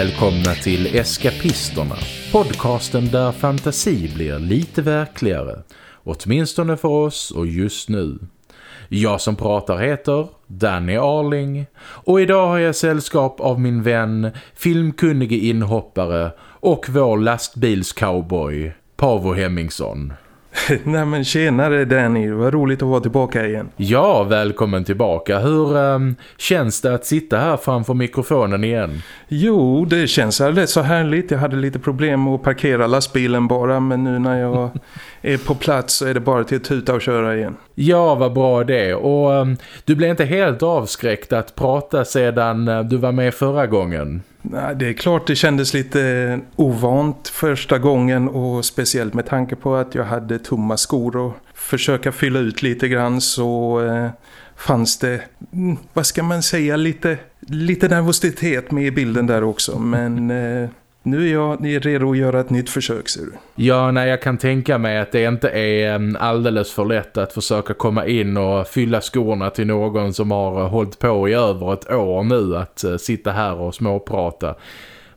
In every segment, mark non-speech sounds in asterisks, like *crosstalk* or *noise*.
Välkomna till Eskapisterna, podcasten där fantasi blir lite verkligare, åtminstone för oss och just nu. Jag som pratar heter Danny Arling och idag har jag sällskap av min vän, filmkunnige inhoppare och vår lastbilscowboy, Pavo Hemmingsson. *laughs* Nej men tjenare Danny, vad roligt att vara tillbaka igen. Ja, välkommen tillbaka. Hur um, känns det att sitta här framför mikrofonen igen? Jo, det känns rätt så härligt. Jag hade lite problem att parkera lastbilen bara, men nu när jag *laughs* är på plats så är det bara till att tuta och köra igen. Ja, vad bra det. Och um, du blev inte helt avskräckt att prata sedan uh, du var med förra gången? Nej, det är klart det kändes lite ovant första gången och speciellt med tanke på att jag hade tomma skor och försöka fylla ut lite grann så eh, fanns det, mm, vad ska man säga, lite, lite nervositet med i bilden där också. Men eh, nu är jag redo att göra ett nytt försök, ser du. Ja, nej, jag kan tänka mig att det inte är alldeles för lätt att försöka komma in och fylla skorna till någon som har hållit på i över ett år nu att uh, sitta här och småprata.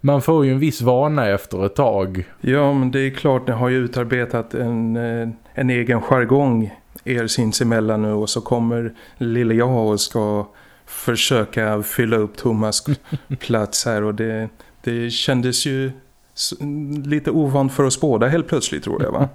Man får ju en viss vana efter ett tag. Ja, men det är klart, ni har ju utarbetat en, eh, en egen jargong er sinsemellan nu och så kommer lille jag och ska försöka fylla upp Thomas *laughs* plats här och det, det kändes ju lite ovant för oss båda helt plötsligt tror jag va?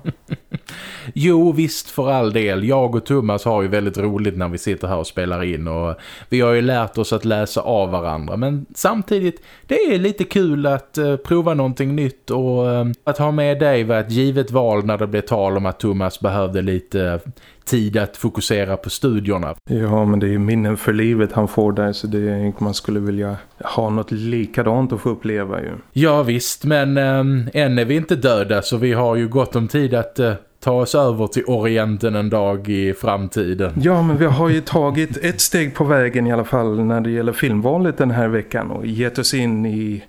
*laughs* jo visst för all del. Jag och Thomas har ju väldigt roligt när vi sitter här och spelar in och vi har ju lärt oss att läsa av varandra. Men samtidigt, det är lite kul att uh, prova någonting nytt och uh, att ha med dig var ett givet val när det blev tal om att Thomas behövde lite tid att fokusera på studierna. Ja, men det är ju minnen för livet han får där så det är, man skulle vilja ha något likadant att få uppleva ju. Ja visst, men ähm, än är vi inte döda så vi har ju gott om tid att äh, ta oss över till Orienten en dag i framtiden. Ja, men vi har ju tagit ett steg på vägen i alla fall när det gäller filmvalet den här veckan och gett oss in i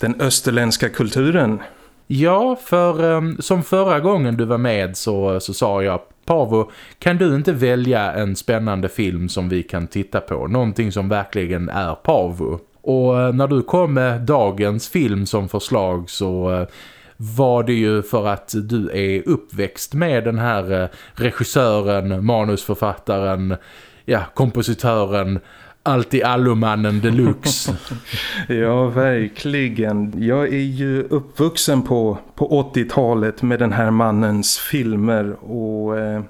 den österländska kulturen. Ja, för um, som förra gången du var med så, så sa jag Pavo, kan du inte välja en spännande film som vi kan titta på? Någonting som verkligen är Pavo. Och eh, när du kom med dagens film som förslag så eh, var det ju för att du är uppväxt med den här eh, regissören, manusförfattaren, ja, kompositören allt i allumannen deluxe. *laughs* ja, verkligen. Jag är ju uppvuxen på, på 80-talet med den här mannens filmer och... Eh,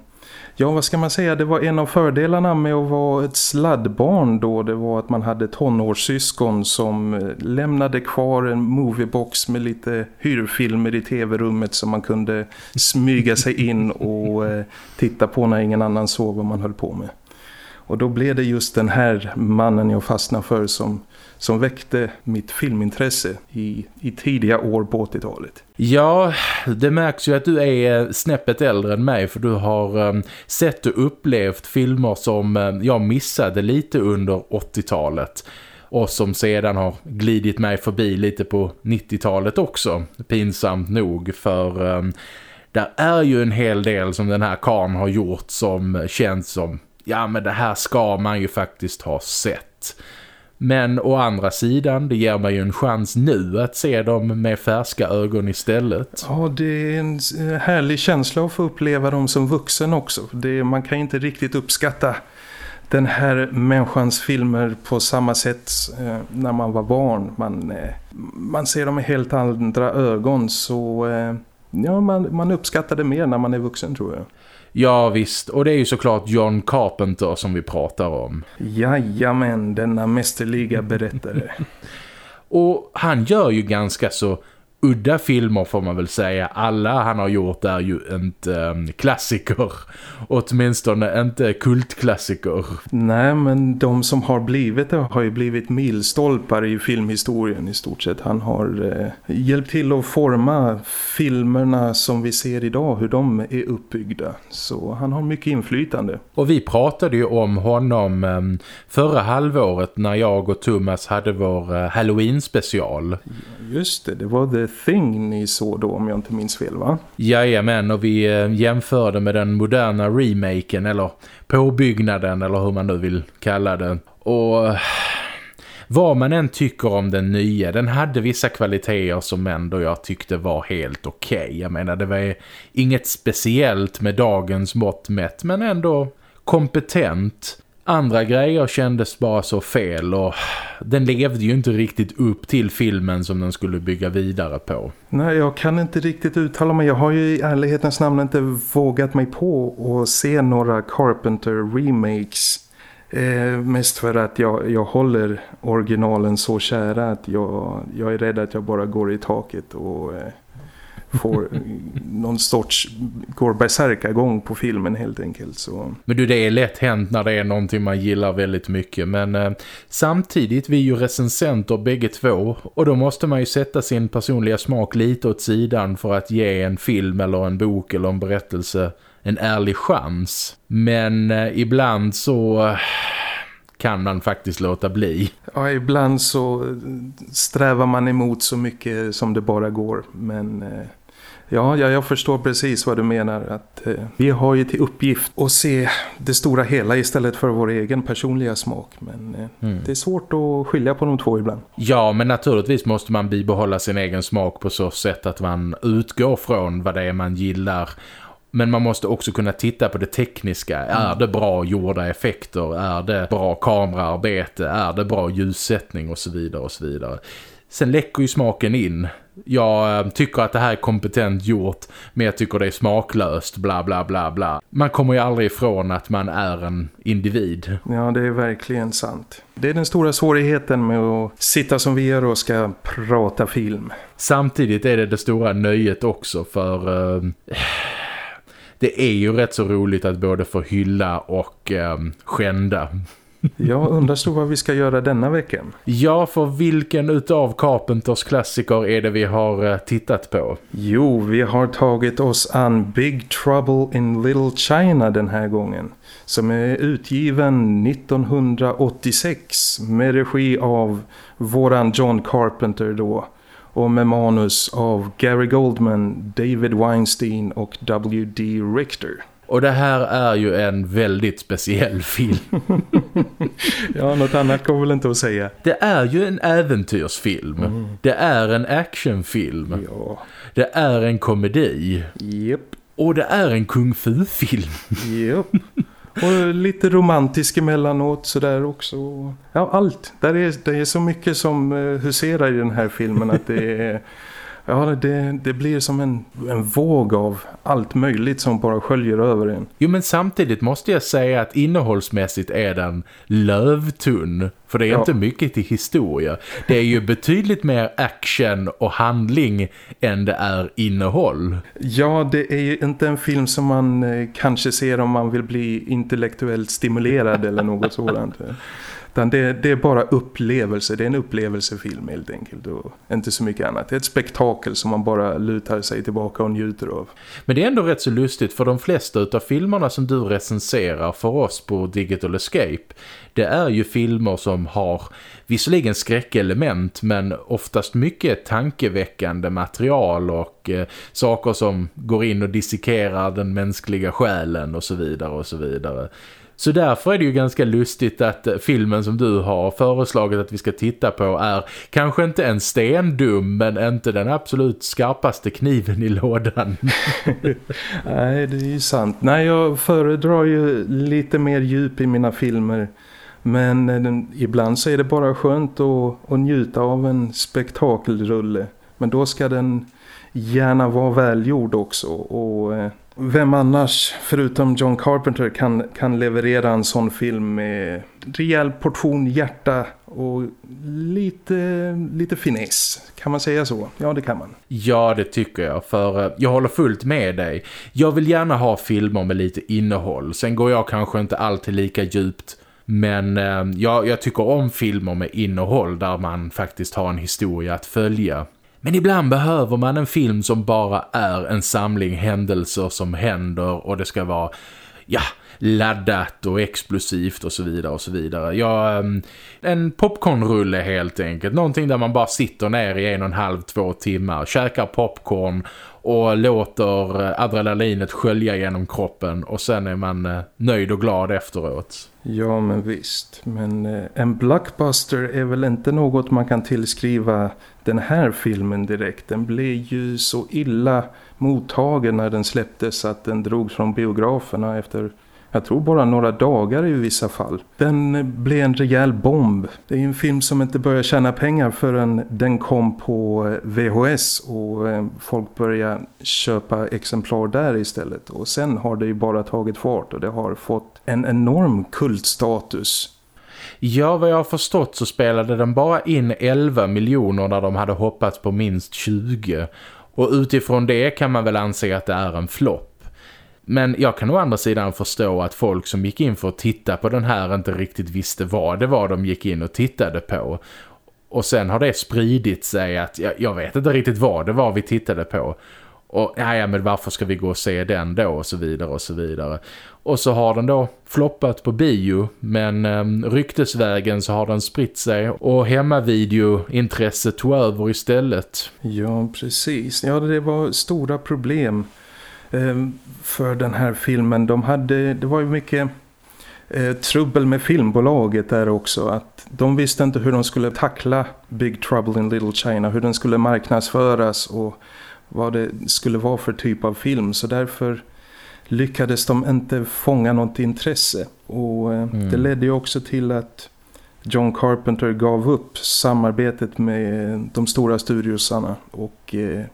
ja, vad ska man säga? Det var en av fördelarna med att vara ett sladdbarn då. Det var att man hade tonårssyskon som eh, lämnade kvar en moviebox med lite hyrfilmer i tv-rummet som man kunde smyga sig in och eh, titta på när ingen annan såg vad man höll på med. Och då blev det just den här mannen jag fastnade för som, som väckte mitt filmintresse i, i tidiga år på 80-talet. Ja, det märks ju att du är snäppet äldre än mig för du har um, sett och upplevt filmer som um, jag missade lite under 80-talet och som sedan har glidit mig förbi lite på 90-talet också. Pinsamt nog för um, där är ju en hel del som den här kan har gjort som känns som ja men det här ska man ju faktiskt ha sett. Men å andra sidan, det ger mig ju en chans nu att se dem med färska ögon istället. Ja, det är en härlig känsla att få uppleva dem som vuxen också. Det, man kan inte riktigt uppskatta den här människans filmer på samma sätt eh, när man var barn. Man, eh, man ser dem med helt andra ögon så eh, ja, man, man uppskattar det mer när man är vuxen tror jag. Ja visst, och det är ju såklart John Carpenter som vi pratar om. Jajamän, denna mästerliga berättare. *laughs* och han gör ju ganska så udda filmer får man väl säga. Alla han har gjort är ju inte um, klassiker. Åtminstone inte kultklassiker. Nej, men de som har blivit det har ju blivit milstolpar i filmhistorien i stort sett. Han har eh, hjälpt till att forma filmerna som vi ser idag, hur de är uppbyggda. Så han har mycket inflytande. Och vi pratade ju om honom um, förra halvåret när jag och Thomas hade vår uh, Halloween-special. Just det, det var The Thing ni såg då om jag inte minns fel va? Jajamän och vi eh, jämförde med den moderna remaken eller påbyggnaden eller hur man nu vill kalla det. Och vad man än tycker om den nya, den hade vissa kvaliteter som ändå jag tyckte var helt okej. Okay. Jag menar, det var inget speciellt med dagens mått mätt, men ändå kompetent. Andra grejer kändes bara så fel och den levde ju inte riktigt upp till filmen som den skulle bygga vidare på. Nej, jag kan inte riktigt uttala mig. Jag har ju i ärlighetens namn inte vågat mig på att se några Carpenter-remakes. Eh, mest för att jag, jag håller originalen så kära att jag, jag är rädd att jag bara går i taket och... Eh, får någon sorts går gång på filmen helt enkelt. Så. Men du, det är lätt hänt när det är någonting man gillar väldigt mycket. Men eh, samtidigt, vi är ju recensenter bägge två. Och då måste man ju sätta sin personliga smak lite åt sidan för att ge en film eller en bok eller en berättelse en ärlig chans. Men eh, ibland så... Eh, kan man faktiskt låta bli. Ja, ibland så strävar man emot så mycket som det bara går. Men eh, Ja, ja, jag förstår precis vad du menar. Att, eh, vi har ju till uppgift att se det stora hela istället för vår egen personliga smak. Men eh, mm. det är svårt att skilja på de två ibland. Ja, men naturligtvis måste man bibehålla sin egen smak på så sätt att man utgår från vad det är man gillar men man måste också kunna titta på det tekniska. Mm. Är det bra gjorda effekter? Är det bra kameraarbete? Är det bra ljussättning? Och så vidare och så vidare. Sen läcker ju smaken in. Jag eh, tycker att det här är kompetent gjort men jag tycker det är smaklöst bla bla bla bla. Man kommer ju aldrig ifrån att man är en individ. Ja det är verkligen sant. Det är den stora svårigheten med att sitta som vi gör och ska prata film. Samtidigt är det det stora nöjet också för... Uh, det är ju rätt så roligt att både få hylla och uh, skända. Jag undrar så vad vi ska göra denna veckan. Ja, för vilken utav Carpenters klassiker är det vi har eh, tittat på? Jo, vi har tagit oss an Big Trouble in Little China den här gången. Som är utgiven 1986 med regi av våran John Carpenter då och med manus av Gary Goldman, David Weinstein och W.D. Richter. Och det här är ju en väldigt speciell film. *laughs* ja, något annat kommer väl inte att säga. Det är ju en äventyrsfilm. Mm. Det är en actionfilm. Ja. Det är en komedi. Yep. Och det är en kung fu-film. Yep. *laughs* Och lite romantisk emellanåt sådär också. Ja, allt. Det är, det är så mycket som eh, huserar i den här filmen att det är... Ja, det, det blir som en, en våg av allt möjligt som bara sköljer över en. Jo, men samtidigt måste jag säga att innehållsmässigt är den lövtunn. För det är ja. inte mycket till historia. Det är ju betydligt mer action och handling än det är innehåll. Ja, det är ju inte en film som man eh, kanske ser om man vill bli intellektuellt stimulerad eller något sådant. Utan det, det, är bara upplevelse, det är en upplevelsefilm helt enkelt och inte så mycket annat. Det är ett spektakel som man bara lutar sig tillbaka och njuter av. Men det är ändå rätt så lustigt för de flesta av filmerna som du recenserar för oss på Digital Escape det är ju filmer som har visserligen skräckelement men oftast mycket tankeväckande material och eh, saker som går in och dissekerar den mänskliga själen och så vidare och så vidare. Så därför är det ju ganska lustigt att eh, filmen som du har föreslagit att vi ska titta på är kanske inte en stendum men inte den absolut skarpaste kniven i lådan. *laughs* Nej, det är ju sant. Nej, jag föredrar ju lite mer djup i mina filmer. Men eh, den, ibland så är det bara skönt att, att njuta av en spektakelrulle. Men då ska den gärna vara välgjord också och... Eh, vem annars förutom John Carpenter kan, kan leverera en sån film med rejäl portion hjärta och lite, lite finess. Kan man säga så? Ja, det kan man. Ja, det tycker jag. För eh, jag håller fullt med dig. Jag vill gärna ha filmer med lite innehåll. Sen går jag kanske inte alltid lika djupt men eh, ja, jag tycker om filmer med innehåll där man faktiskt har en historia att följa. Men ibland behöver man en film som bara är en samling händelser som händer och det ska vara, ja, laddat och explosivt och så vidare och så vidare. Ja, ehm, en popcornrulle helt enkelt. Någonting där man bara sitter ner i en och en halv, två timmar, käkar popcorn och låter eh, adrenalinet skölja genom kroppen och sen är man eh, nöjd och glad efteråt. Ja men visst, men eh, en blockbuster är väl inte något man kan tillskriva den här filmen direkt. Den blev ju så illa mottagen när den släpptes att den drogs från biograferna efter jag tror bara några dagar i vissa fall. Den blev en rejäl bomb. Det är en film som inte börjar tjäna pengar förrän den kom på eh, VHS och eh, folk började köpa exemplar där istället. Och sen har det ju bara tagit fart och det har fått en enorm kultstatus. Ja, vad jag har förstått så spelade den bara in 11 miljoner när de hade hoppats på minst 20. Och utifrån det kan man väl anse att det är en flopp. Men jag kan å andra sidan förstå att folk som gick in för att titta på den här inte riktigt visste vad det var de gick in och tittade på. Och sen har det spridit sig att jag, jag vet inte riktigt vad det var vi tittade på. Och ja, men varför ska vi gå och se den då och så vidare och så vidare. Och så har den då floppat på bio men eh, ryktesvägen så har den spritt sig och hemmavideointresset tog över istället. Ja, precis. Ja, det var stora problem för den här filmen. De hade, det var ju mycket eh, trubbel med filmbolaget där också. Att de visste inte hur de skulle tackla Big Trouble in Little China. Hur den skulle marknadsföras och vad det skulle vara för typ av film. Så därför lyckades de inte fånga något intresse. Och eh, mm. det ledde ju också till att John Carpenter gav upp samarbetet med de stora studiosarna och eh,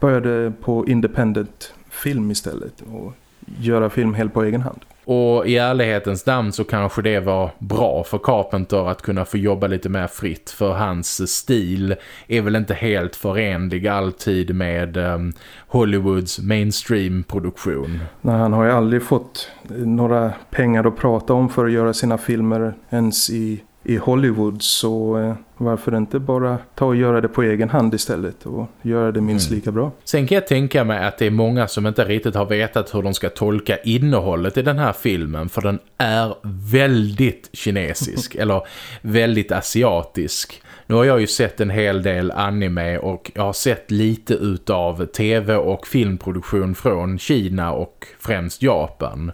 började på independent film istället och göra film helt på egen hand. Och i ärlighetens namn så kanske det var bra för Carpenter att kunna få jobba lite mer fritt. För hans stil är väl inte helt förenlig alltid med um, Hollywoods mainstream-produktion. Nej, han har ju aldrig fått några pengar att prata om för att göra sina filmer ens i i Hollywood så eh, varför inte bara ta och göra det på egen hand istället och göra det minst mm. lika bra. Sen kan jag tänka mig att det är många som inte riktigt har vetat hur de ska tolka innehållet i den här filmen för den är väldigt kinesisk *laughs* eller väldigt asiatisk. Nu har jag ju sett en hel del anime och jag har sett lite utav tv- och filmproduktion från Kina och främst Japan.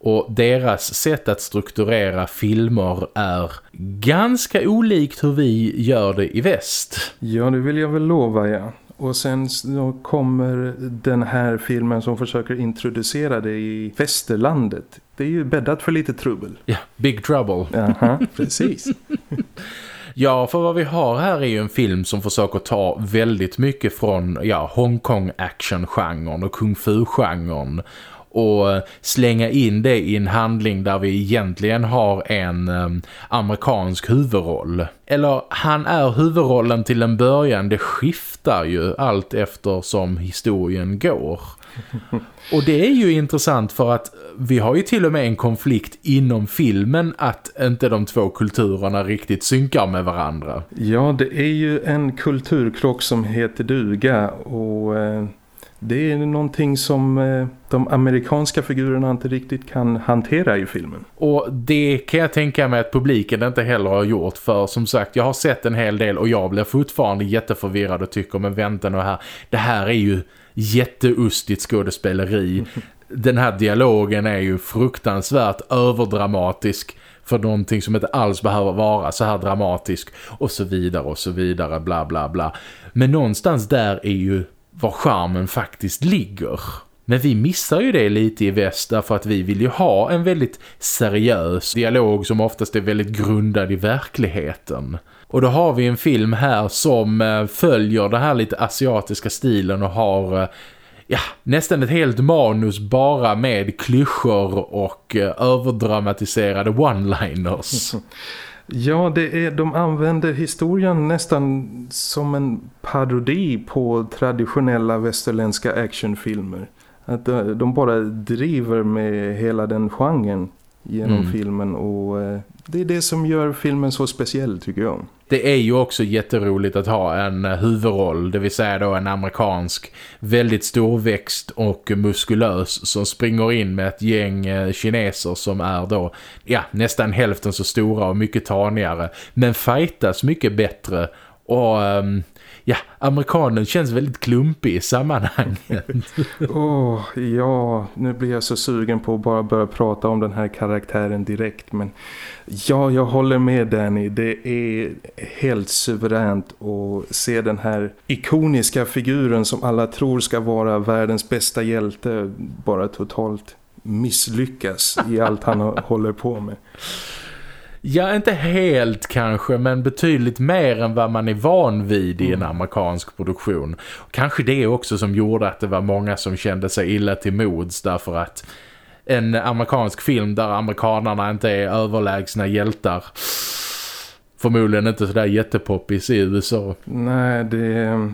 Och deras sätt att strukturera filmer är ganska olikt hur vi gör det i väst. Ja, det vill jag väl lova, ja. Och sen kommer den här filmen som försöker introducera det i västerlandet. Det är ju bäddat för lite trubbel. Ja, Big Trouble. Jaha, *laughs* precis. Ja, för vad vi har här är ju en film som försöker ta väldigt mycket från ja, Hongkong action-genren och kung fu-genren och slänga in det i en handling där vi egentligen har en um, amerikansk huvudroll. Eller han är huvudrollen till en början, det skiftar ju allt eftersom historien går. *laughs* Och det är ju intressant för att vi har ju till och med en konflikt inom filmen att inte de två kulturerna riktigt synkar med varandra. Ja, det är ju en kulturkrock som heter duga och eh, det är någonting som eh, de amerikanska figurerna inte riktigt kan hantera i filmen. Och det kan jag tänka mig att publiken inte heller har gjort för som sagt, jag har sett en hel del och jag blir fortfarande jätteförvirrad och tycker men vänta nu här, det här är ju jätteustigt skådespeleri. *laughs* Den här dialogen är ju fruktansvärt överdramatisk för någonting som inte alls behöver vara så här dramatisk och så vidare och så vidare bla bla bla. Men någonstans där är ju var charmen faktiskt ligger. Men vi missar ju det lite i väst därför att vi vill ju ha en väldigt seriös dialog som oftast är väldigt grundad i verkligheten. Och då har vi en film här som eh, följer den här lite asiatiska stilen och har eh, ja, nästan ett helt manus bara med klyschor och eh, överdramatiserade one-liners. *laughs* Ja, det är, de använder historien nästan som en parodi på traditionella västerländska actionfilmer. Att eh, de bara driver med hela den genren genom mm. filmen och eh, det är det som gör filmen så speciell tycker jag. Det är ju också jätteroligt att ha en eh, huvudroll, det vill säga då en amerikansk, väldigt storväxt och muskulös som springer in med ett gäng eh, kineser som är då, ja, nästan hälften så stora och mycket tanigare, men fightas mycket bättre och um, ja, amerikanen känns väldigt klumpig i sammanhanget. Åh, oh, ja, nu blir jag så sugen på att bara börja prata om den här karaktären direkt. Men ja, jag håller med Danny. Det är helt suveränt att se den här ikoniska figuren som alla tror ska vara världens bästa hjälte bara totalt misslyckas i allt han *laughs* håller på med. Ja, inte helt kanske, men betydligt mer än vad man är van vid i en mm. amerikansk produktion. Kanske det också som gjorde att det var många som kände sig illa till mods därför att en amerikansk film där amerikanerna inte är överlägsna hjältar förmodligen inte sådär jättepoppis i USA. Nej, det,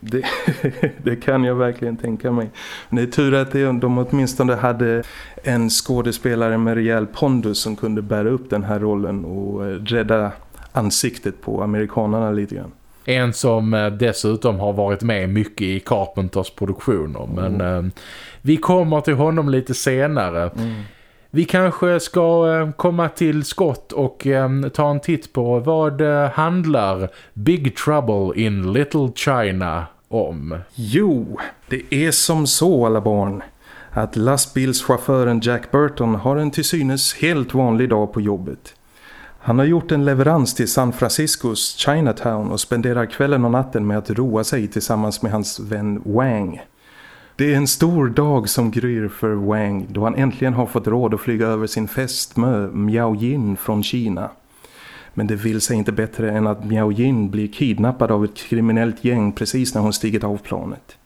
det, *laughs* det, kan jag verkligen tänka mig. Men det är tur att de åtminstone hade en skådespelare med rejäl pondus som kunde bära upp den här rollen och eh, rädda ansiktet på amerikanerna lite grann. En som eh, dessutom har varit med mycket i Carpenters produktioner. Men mm. eh, vi kommer till honom lite senare. Mm. Vi kanske ska eh, komma till skott och eh, ta en titt på vad eh, handlar Big Trouble in Little China om? Jo, det är som så alla barn att lastbilschauffören Jack Burton har en till synes helt vanlig dag på jobbet. Han har gjort en leverans till San Franciscos Chinatown och spenderar kvällen och natten med att roa sig tillsammans med hans vän Wang. Det är en stor dag som gryr för Wang då han äntligen har fått råd att flyga över sin fästmö Miao Yin från Kina. Men det vill sig inte bättre än att Miao Yin blir kidnappad av ett kriminellt gäng precis när hon stigit av planet.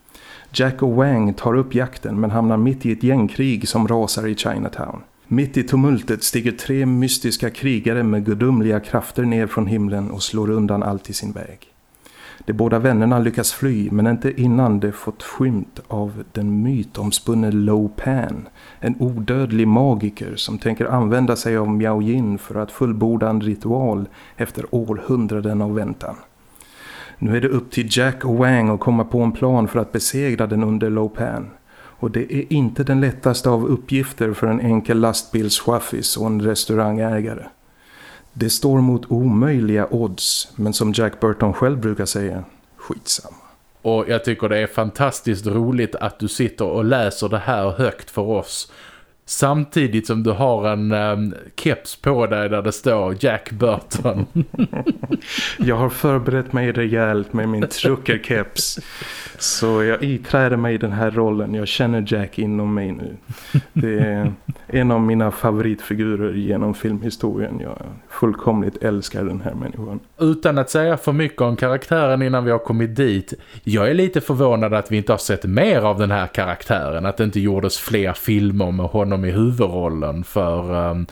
Jack och Wang tar upp jakten men hamnar mitt i ett gängkrig som rasar i Chinatown. Mitt i tumultet stiger tre mystiska krigare med gudomliga krafter ner från himlen och slår undan allt i sin väg. De båda vännerna lyckas fly men inte innan de fått skymt av den mytomspunne Lo Pan, en odödlig magiker som tänker använda sig av Miao Yin för att fullborda en ritual efter århundraden av väntan. Nu är det upp till Jack och Wang att komma på en plan för att besegra den under Lo Pan. Och det är inte den lättaste av uppgifter för en enkel lastbilschaffis och en restaurangägare. Det står mot omöjliga odds, men som Jack Burton själv brukar säga, skitsamma. Och jag tycker det är fantastiskt roligt att du sitter och läser det här högt för oss. Samtidigt som du har en um, keps på dig där det står Jack Burton. *laughs* jag har förberett mig rejält med min truckerkeps. Så jag iträder mig i den här rollen. Jag känner Jack inom mig nu. Det är en av mina favoritfigurer genom filmhistorien. Jag fullkomligt älskar den här människan. Utan att säga för mycket om karaktären innan vi har kommit dit. Jag är lite förvånad att vi inte har sett mer av den här karaktären. Att det inte gjordes fler filmer med honom i huvudrollen. För... Um,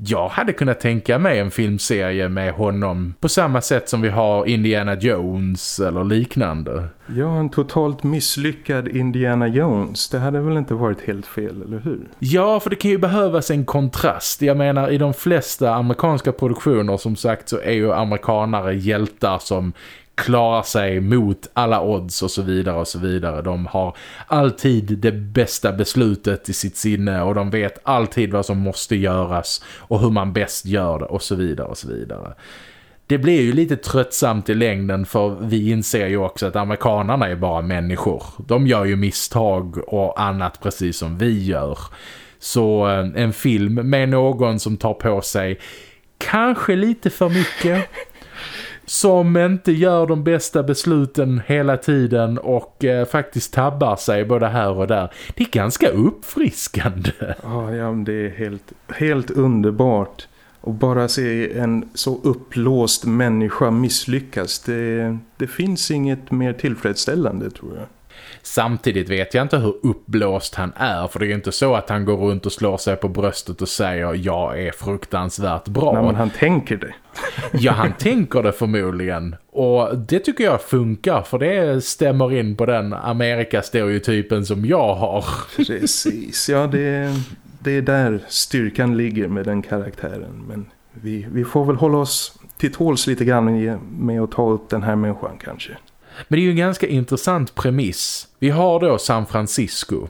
jag hade kunnat tänka mig en filmserie med honom på samma sätt som vi har Indiana Jones eller liknande. Ja, en totalt misslyckad Indiana Jones. Det hade väl inte varit helt fel, eller hur? Ja, för det kan ju behövas en kontrast. Jag menar, i de flesta amerikanska produktioner som sagt så är ju amerikanare hjältar som klarar sig mot alla odds och så vidare och så vidare. De har alltid det bästa beslutet i sitt sinne och de vet alltid vad som måste göras och hur man bäst gör det och så vidare och så vidare. Det blir ju lite tröttsamt i längden för vi inser ju också att amerikanerna är bara människor. De gör ju misstag och annat precis som vi gör. Så eh, en film med någon som tar på sig kanske lite för mycket som inte gör de bästa besluten hela tiden och eh, faktiskt tabbar sig både här och där. Det är ganska uppfriskande. Ja, ja det är helt, helt underbart. Och bara se en så upplåst människa misslyckas, det, det finns inget mer tillfredsställande tror jag. Samtidigt vet jag inte hur uppblåst han är för det är ju inte så att han går runt och slår sig på bröstet och säger jag är fruktansvärt bra. Nej, men han tänker det. *laughs* ja, han tänker det förmodligen. Och det tycker jag funkar för det stämmer in på den Amerika-stereotypen som jag har. Precis, ja det, det är där styrkan ligger med den karaktären. Men vi, vi får väl hålla oss till tåls lite grann med att ta upp den här människan kanske. Men det är ju en ganska intressant premiss. Vi har då San Francisco.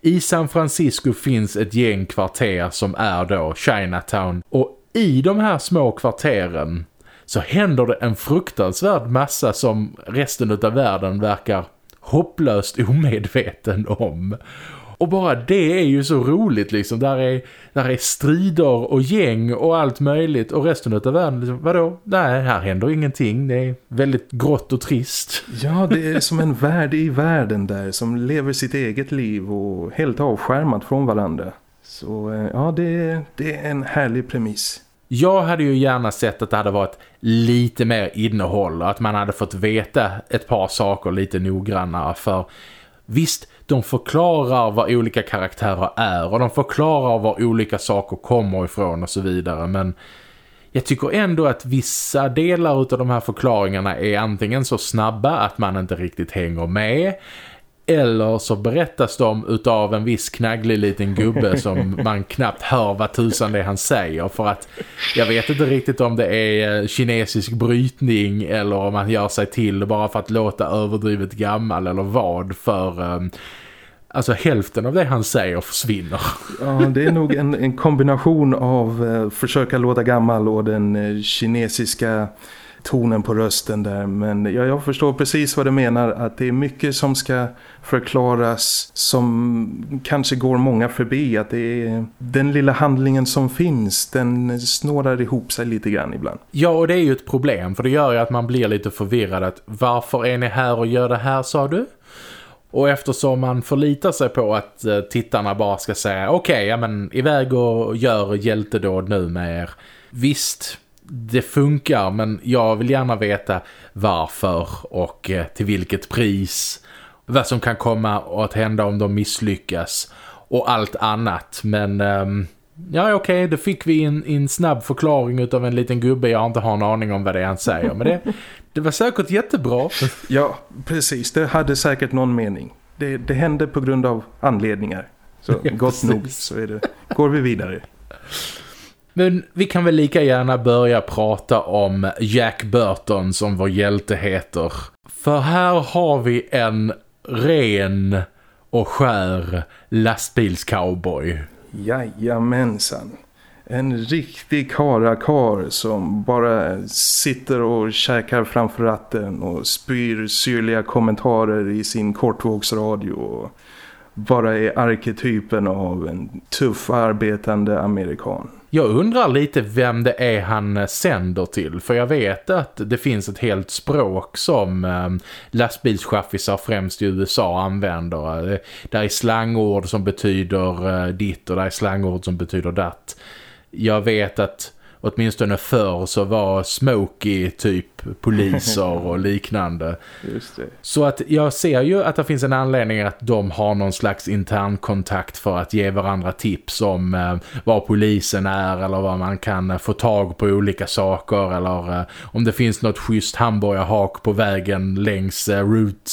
I San Francisco finns ett gäng kvarter som är då Chinatown. Och i de här små kvarteren så händer det en fruktansvärd massa som resten av världen verkar hopplöst omedveten om. Och bara det är ju så roligt liksom. Där är, där är strider och gäng och allt möjligt. Och resten av världen, liksom, vadå? Nej, här händer ingenting. Det är väldigt grått och trist. Ja, det är som en värld i världen där som lever sitt eget liv och helt avskärmat från varandra. Så eh, ja, det, det är en härlig premiss. Jag hade ju gärna sett att det hade varit lite mer innehåll och att man hade fått veta ett par saker lite noggrannare för visst, de förklarar vad olika karaktärer är och de förklarar var olika saker kommer ifrån och så vidare. Men jag tycker ändå att vissa delar av de här förklaringarna är antingen så snabba att man inte riktigt hänger med eller så berättas de utav en viss knagglig liten gubbe *laughs* som man knappt hör vad tusan det han säger. För att jag vet inte riktigt om det är eh, kinesisk brytning eller om han gör sig till bara för att låta överdrivet gammal eller vad. För um, alltså hälften av det han säger försvinner. Ja, det är nog en, en kombination av uh, försöka låta gammal och den uh, kinesiska tonen på rösten där. Men jag, jag förstår precis vad du menar. Att det är mycket som ska förklaras som kanske går många förbi. Att det är den lilla handlingen som finns, den snårar ihop sig lite grann ibland. Ja, och det är ju ett problem. För det gör ju att man blir lite förvirrad. Att varför är ni här och gör det här, sa du? Och eftersom man förlitar sig på att eh, tittarna bara ska säga okej, okay, ja men iväg och gör hjältedåd nu med er. Visst, det funkar men jag vill gärna veta varför och eh, till vilket pris. Vad som kan komma att hända om de misslyckas och allt annat. Men um, ja okej, okay, då fick vi en, en snabb förklaring av en liten gubbe. Jag har inte har en aning om vad det är han säger. Men det, det var säkert jättebra. Ja, precis. Det hade säkert någon mening. Det, det hände på grund av anledningar. Så ja, gott precis. nog så är det. går vi vidare. Men vi kan väl lika gärna börja prata om Jack Burton som vår hjälte heter. För här har vi en ren och skär lastbilscowboy. Jajamensan. En riktig karakar som bara sitter och käkar framför ratten och spyr syrliga kommentarer i sin kortvågsradio och bara är arketypen av en tuff arbetande amerikan. Jag undrar lite vem det är han sänder till. För jag vet att det finns ett helt språk som eh, lastbilschaffisar främst i USA använder. Eh, där är slangord som betyder eh, ditt och där är slangord som betyder datt. Jag vet att åtminstone förr så var Smokey typ poliser och *laughs* liknande. Så att jag ser ju att det finns en anledning att de har någon slags intern kontakt för att ge varandra tips om eh, vad polisen är eller vad man kan eh, få tag på olika saker eller eh, om det finns något schysst hamburgerhak på vägen längs eh, route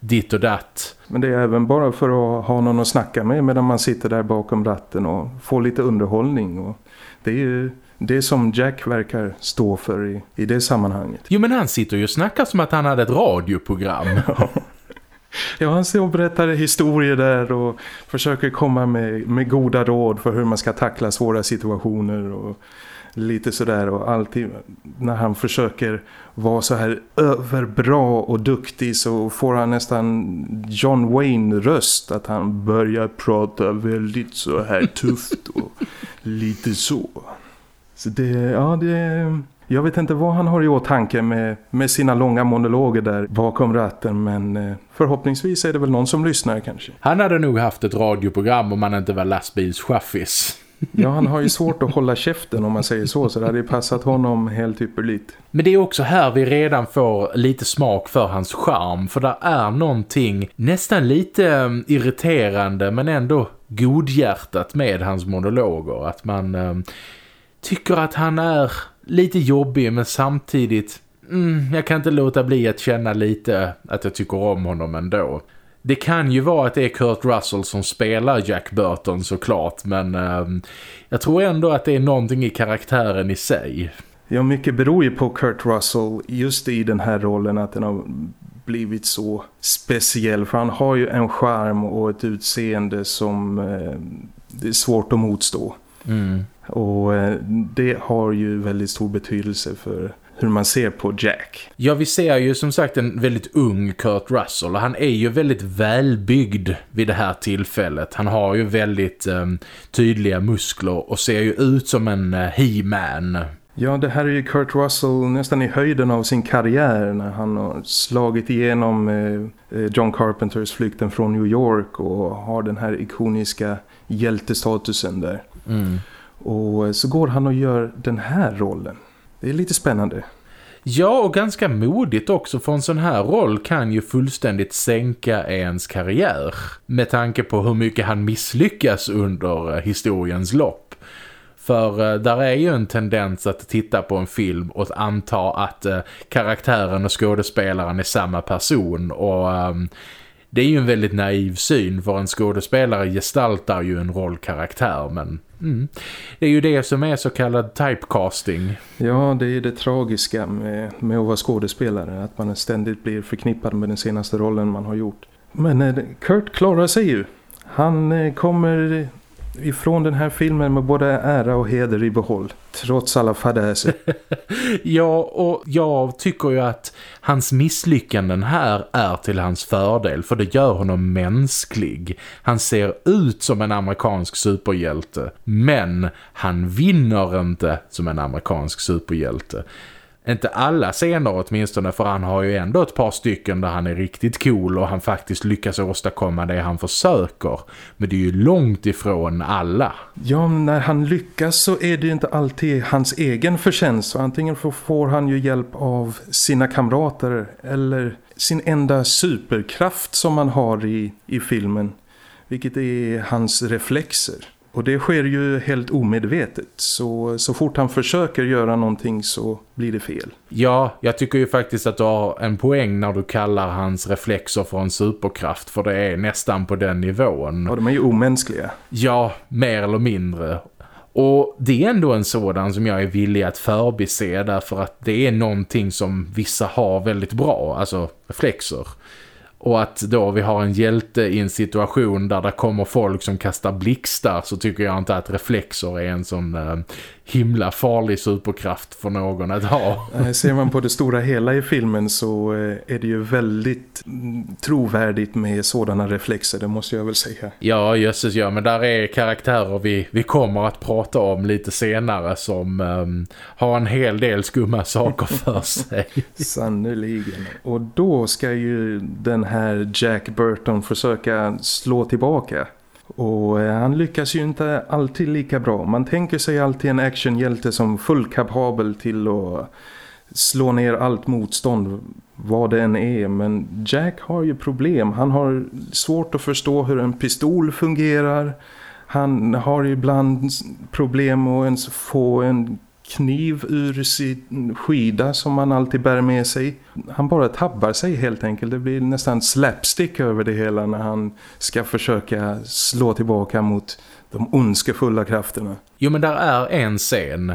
ditt och datt. Men det är även bara för att ha någon att snacka med medan man sitter där bakom ratten och får lite underhållning. Och det är ju det som Jack verkar stå för i, i det sammanhanget. Jo men han sitter ju och snackar som att han hade ett radioprogram. *laughs* ja, han ser och berättar historier där och försöker komma med, med goda råd för hur man ska tackla svåra situationer och lite sådär och alltid när han försöker vara så här överbra och duktig så får han nästan John Wayne-röst att han börjar prata väldigt så här tufft och lite så. Så det, ja det... Jag vet inte vad han har i åtanke med, med sina långa monologer där bakom ratten men eh, förhoppningsvis är det väl någon som lyssnar kanske. Han hade nog haft ett radioprogram om man inte var lastbilschaffis. *laughs* Ja, han har ju svårt att hålla käften om man säger så, så det hade passat honom helt ypperligt. Men det är också här vi redan får lite smak för hans charm, för där är någonting nästan lite um, irriterande men ändå godhjärtat med hans monologer. Att man um, tycker att han är lite jobbig men samtidigt mm, jag kan inte låta bli att känna lite att jag tycker om honom ändå. Det kan ju vara att det är Kurt Russell som spelar Jack Burton såklart men eh, jag tror ändå att det är någonting i karaktären i sig. Ja, mycket beror ju på Kurt Russell just i den här rollen att den har blivit så speciell för han har ju en charm och ett utseende som eh, det är svårt att motstå. Mm. Och eh, det har ju väldigt stor betydelse för hur man ser på Jack. Ja, vi ser ju som sagt en väldigt ung Kurt Russell och han är ju väldigt välbyggd vid det här tillfället. Han har ju väldigt um, tydliga muskler och ser ju ut som en uh, He-Man. Ja, det här är ju Kurt Russell nästan i höjden av sin karriär när han har slagit igenom eh, John Carpenters flykten från New York och har den här ikoniska hjältestatusen där. Mm. Och eh, så går han och gör den här rollen. Det är lite spännande. Ja, och ganska modigt också för en sån här roll kan ju fullständigt sänka ens karriär. Med tanke på hur mycket han misslyckas under eh, historiens lopp. För eh, där är ju en tendens att titta på en film och anta att karaktären och skådespelaren är samma person och... Um, det är ju en väldigt naiv syn för en skådespelare gestaltar ju en rollkaraktär men mm, det är ju det som är så kallad typecasting. Ja, det är det tragiska med, med att vara skådespelare att man ständigt blir förknippad med den senaste rollen man har gjort. Men eh, Kurt klarar sig ju. Han eh, kommer ifrån den här filmen med både ära och heder i behåll. Trots alla fadäser. *laughs* ja, och jag tycker ju att hans misslyckanden här är till hans fördel. För det gör honom mänsklig. Han ser ut som en amerikansk superhjälte. Men han vinner inte som en amerikansk superhjälte. Inte alla scener åtminstone för han har ju ändå ett par stycken där han är riktigt cool och han faktiskt lyckas åstadkomma det han försöker. Men det är ju långt ifrån alla. Ja, när han lyckas så är det ju inte alltid hans egen förtjänst. Så antingen får han ju hjälp av sina kamrater eller sin enda superkraft som han har i, i filmen. Vilket är hans reflexer. Och det sker ju helt omedvetet. Så, så fort han försöker göra någonting så blir det fel. Ja, jag tycker ju faktiskt att du har en poäng när du kallar hans reflexer för en superkraft. För det är nästan på den nivån. Ja, de är ju omänskliga. Ja, mer eller mindre. Och det är ändå en sådan som jag är villig att förbise därför att det är någonting som vissa har väldigt bra, alltså reflexer. Och att då vi har en hjälte i en situation där det kommer folk som kastar blixtar så tycker jag inte att reflexer är en sån eh, himla farlig superkraft för någon att ha. Ser man på det stora hela i filmen så eh, är det ju väldigt mm, trovärdigt med sådana reflexer, det måste jag väl säga. Ja, jösses ja, men där är karaktärer vi, vi kommer att prata om lite senare som um, har en hel del skumma saker för *laughs* sig. Sannoliken. Och då ska ju den här Jack Burton försöka slå tillbaka. Och eh, han lyckas ju inte alltid lika bra. Man tänker sig alltid en actionhjälte som fullt kapabel till att slå ner allt motstånd vad det än är. Men Jack har ju problem. Han har svårt att förstå hur en pistol fungerar. Han har ibland problem att ens få en kniv ur sin skida som han alltid bär med sig. Han bara tabbar sig helt enkelt. Det blir nästan slapstick över det hela när han ska försöka slå tillbaka mot de ondskefulla krafterna. Jo men där är en scen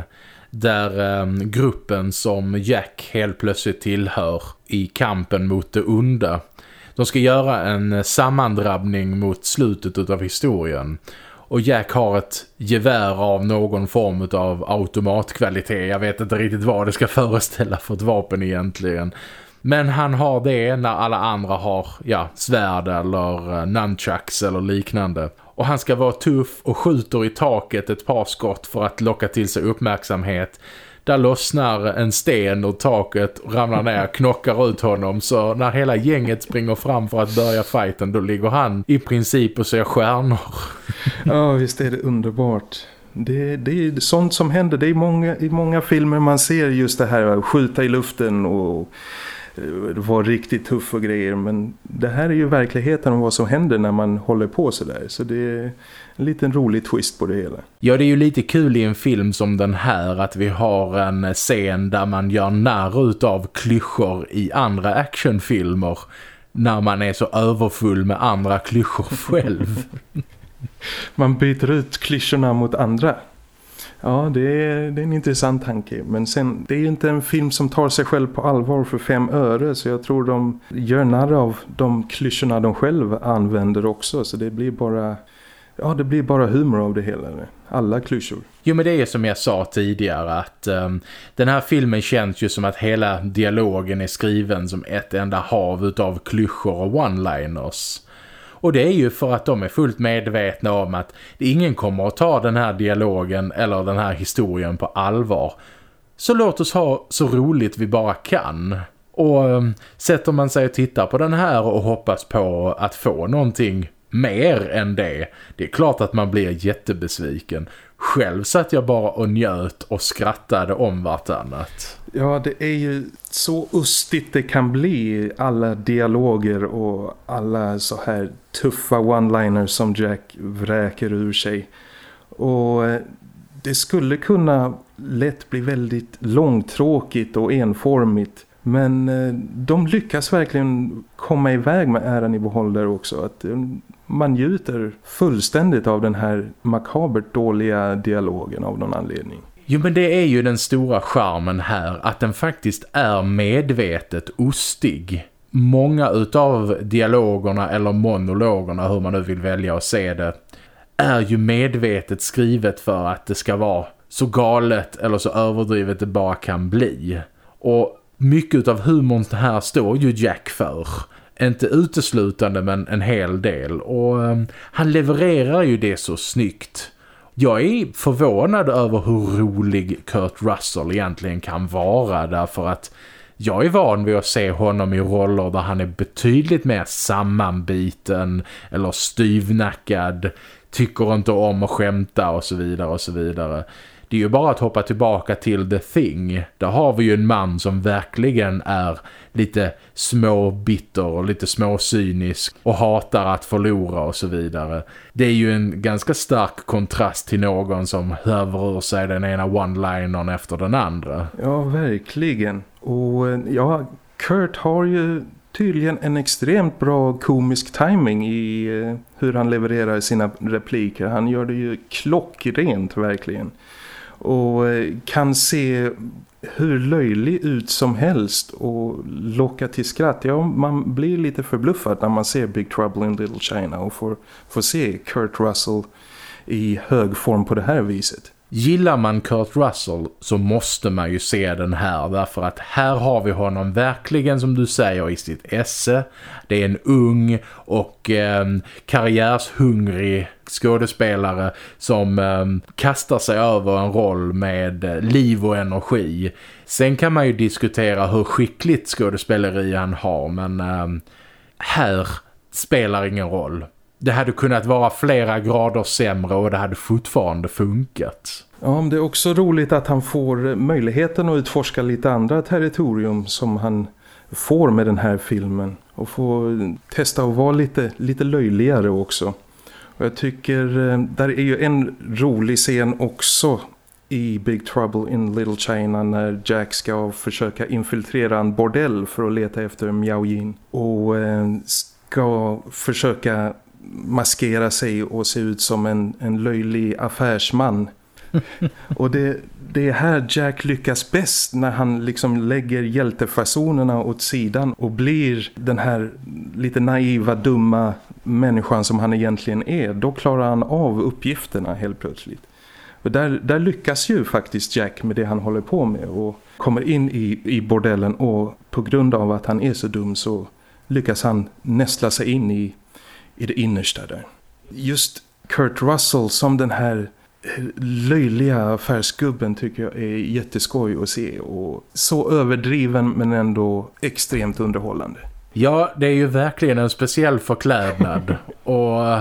där eh, gruppen som Jack helt plötsligt tillhör i kampen mot det onda. De ska göra en eh, sammandrabbning mot slutet av historien. Och Jack har ett gevär av någon form av automatkvalitet. Jag vet inte riktigt vad det ska *laughs* föreställa för ett vapen egentligen. Men han har det när alla andra har ja, svärd eller eh, nunchucks eller liknande. Och han ska vara tuff och skjuter i taket ett par skott för att locka till sig uppmärksamhet. Där lossnar en sten ur taket, ramlar ner, knockar ut honom. Så när hela gänget springer fram för att börja fighten, då ligger han i princip och ser stjärnor. *laughs* Ja, visst är det underbart. Det, det är sånt som händer. Det är många, i många filmer man ser just det här skjuta i luften och vara riktigt tuff och grejer. Men det här är ju verkligheten om vad som händer när man håller på sådär. Så det är en liten rolig twist på det hela. Ja, det är ju lite kul i en film som den här att vi har en scen där man gör narr av klyschor i andra actionfilmer när man är så överfull med andra klyschor *laughs* själv. man byter ut klyschorna mot andra. Ja, det är, det är en intressant tanke. Men sen, det är ju inte en film som tar sig själv på allvar för fem öre. Så jag tror de gör narr av de klyschorna de själv använder också. Så det blir bara Ja, det blir bara humor av det hela. alla klyschor. Jo men det är som jag sa tidigare att um, den här filmen känns ju som att hela dialogen är skriven som ett enda hav utav klyschor och one-liners. Och det är ju för att de är fullt medvetna om att ingen kommer att ta den här dialogen eller den här historien på allvar. Så låt oss ha så roligt vi bara kan. Och um, sätter man sig och tittar på den här och hoppas på att få någonting mer än det. Det är klart att man blir jättebesviken. Själv satt jag bara och njöt och skrattade om vartannat. Ja, det är ju så ustigt det kan bli. Alla dialoger och alla så här tuffa one-liners som Jack vräker ur sig. Och eh, det skulle kunna lätt bli väldigt långtråkigt och enformigt. Men eh, de lyckas verkligen komma iväg med äran i behåll där också. Att eh, man njuter fullständigt av den här makabert dåliga dialogen av någon anledning. Jo men det är ju den stora charmen här att den faktiskt är medvetet ostig. Många utav dialogerna eller monologerna, hur man nu vill välja att se det, är ju medvetet skrivet för att det ska vara så galet eller så överdrivet det bara kan bli. Och mycket av humorn här står ju Jack för. Inte uteslutande men en hel del. Och um, han levererar ju det så snyggt. Jag är förvånad över hur rolig Kurt Russell egentligen kan vara därför att jag är van vid att se honom i roller där han är betydligt mer sammanbiten eller styvnackad, tycker inte om att skämta och så vidare och så vidare. Det är ju bara att hoppa tillbaka till The Thing. Där har vi ju en man som verkligen är lite småbitter och lite småcynisk och hatar att förlora och så vidare. Det är ju en ganska stark kontrast till någon som höver ur sig den ena one-linern efter den andra. Ja, verkligen. Och eh, ja, Kurt har ju tydligen en extremt bra komisk timing i eh, hur han levererar sina repliker. Han gör det ju klockrent verkligen och eh, kan se hur löjlig ut som helst och locka till skratt. Ja, man blir lite förbluffad när man ser Big Trouble in Little China och får, får se Kurt Russell i hög form på det här viset. Gillar man Kurt Russell så måste man ju se den här därför att här har vi honom verkligen som du säger i sitt esse. Det är en ung och eh, karriärshungrig skådespelare som eh, kastar sig över en roll med eh, liv och energi. Sen kan man ju diskutera hur skickligt skådespeleri han har men eh, här spelar ingen roll. Det hade kunnat vara flera grader sämre och det hade fortfarande funkat. Ja, det är också roligt att han får möjligheten att utforska lite andra territorium som han får med den här filmen. Och få testa att vara lite, lite löjligare också. Och jag tycker, eh, där är ju en rolig scen också i Big Trouble in Little China när Jack ska försöka infiltrera en bordell för att leta efter Miao Yin. Och eh, ska försöka maskera sig och se ut som en, en löjlig affärsman. *laughs* och det, det är här Jack lyckas bäst när han liksom lägger hjältefasonerna åt sidan och blir den här lite naiva, dumma människan som han egentligen är. Då klarar han av uppgifterna helt plötsligt. Och där, där lyckas ju faktiskt Jack med det han håller på med och kommer in i, i bordellen och på grund av att han är så dum så lyckas han nästla sig in i i det innersta där. Just Kurt Russell som den här löjliga affärsgubben tycker jag är jätteskoj att se och så överdriven men ändå extremt underhållande. Ja, det är ju verkligen en speciell förklädnad *laughs* och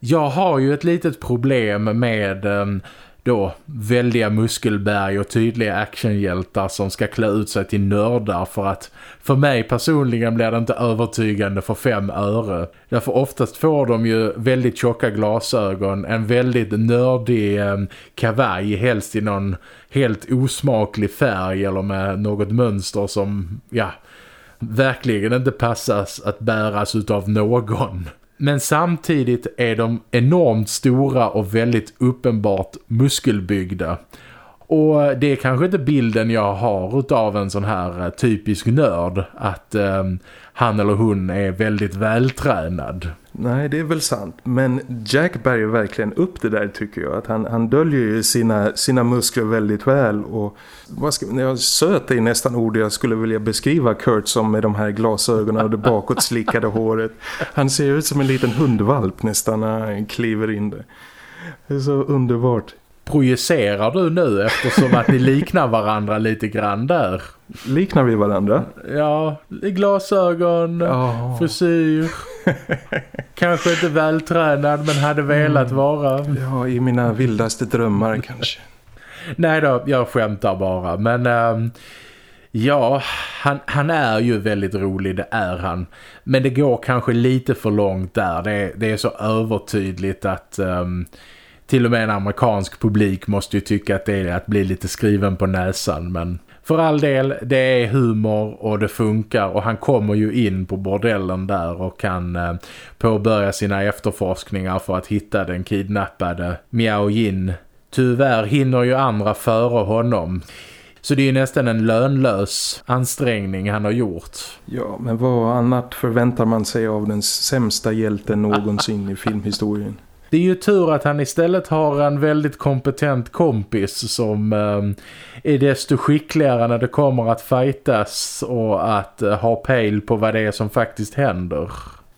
jag har ju ett litet problem med um, då väldiga muskelberg och tydliga actionhjältar som ska klä ut sig till nördar för att för mig personligen blir det inte övertygande för fem öre. Därför oftast får de ju väldigt tjocka glasögon, en väldigt nördig eh, kavaj helst i någon helt osmaklig färg eller med något mönster som, ja, verkligen inte passas att bäras av någon. Men samtidigt är de enormt stora och väldigt uppenbart muskelbyggda. Och det är kanske inte bilden jag har av en sån här eh, typisk nörd att eh, han eller hon är väldigt vältränad. Nej, det är väl sant. Men Jack bär ju verkligen upp det där tycker jag. Att han, han döljer ju sina, sina muskler väldigt väl. Och vad ska, jag, söt är nästan ord jag skulle vilja beskriva Kurt som med de här glasögonen och det bakåt slickade *laughs* håret. Han ser ut som en liten hundvalp nästan när han kliver in där. Det är så underbart. Projicerar du nu eftersom att ni liknar varandra lite grann där? Liknar vi varandra? Ja, glasögon, oh. frisyr. Kanske inte vältränad men hade velat mm. vara. Ja, i mina vildaste drömmar kanske. Nej då, jag skämtar bara. Men ähm, ja, han, han är ju väldigt rolig, det är han. Men det går kanske lite för långt där. Det, det är så övertydligt att... Ähm, till och med en amerikansk publik måste ju tycka att det är att bli lite skriven på näsan. Men för all del, det är humor och det funkar och han kommer ju in på bordellen där och kan eh, påbörja sina efterforskningar för att hitta den kidnappade Miao Yin. Tyvärr hinner ju andra före honom. Så det är ju nästan en lönlös ansträngning han har gjort. Ja, men vad annat förväntar man sig av den sämsta hjälten någonsin i *laughs* filmhistorien? Det är ju tur att han istället har en väldigt kompetent kompis som eh, är desto skickligare när det kommer att fightas och att eh, ha pejl på vad det är som faktiskt händer.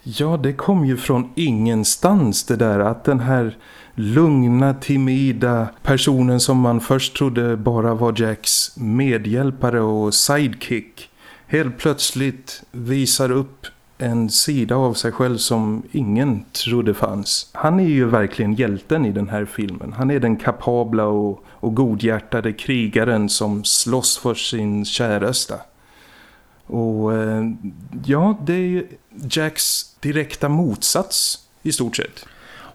Ja, det kom ju från ingenstans det där att den här lugna, timida personen som man först trodde bara var Jacks medhjälpare och sidekick helt plötsligt visar upp en sida av sig själv som ingen trodde fanns. Han är ju verkligen hjälten i den här filmen. Han är den kapabla och, och godhjärtade krigaren som slåss för sin käresta. Och eh, ja, det är Jacks direkta motsats i stort sett.